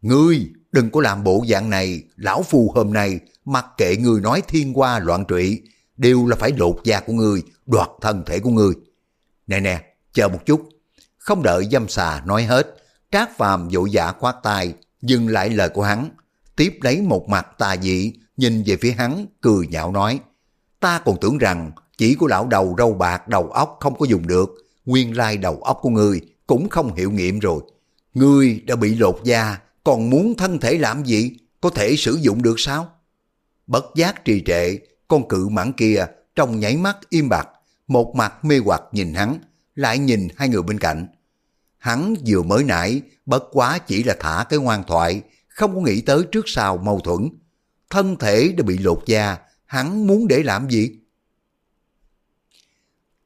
Ngươi, đừng có làm bộ dạng này, lão phù hôm nay, mặc kệ người nói thiên qua loạn trụy, đều là phải lột da của ngươi, đoạt thân thể của ngươi. Nè nè, chờ một chút. Không đợi dâm xà nói hết, Trác Phàm vội vã khoát tay, dừng lại lời của hắn, tiếp lấy một mặt tà dị, nhìn về phía hắn, cười nhạo nói, ta còn tưởng rằng chỉ của lão đầu râu bạc đầu óc không có dùng được, nguyên lai đầu óc của ngươi cũng không hiệu nghiệm rồi. Ngươi đã bị lột da, còn muốn thân thể làm gì, có thể sử dụng được sao? Bất giác trì trệ, con cự mãn kia trong nháy mắt im bặt, một mặt mê hoặc nhìn hắn, lại nhìn hai người bên cạnh. Hắn vừa mới nãy, bất quá chỉ là thả cái ngoan thoại, không có nghĩ tới trước sau mâu thuẫn. Thân thể đã bị lột da, hắn muốn để làm gì?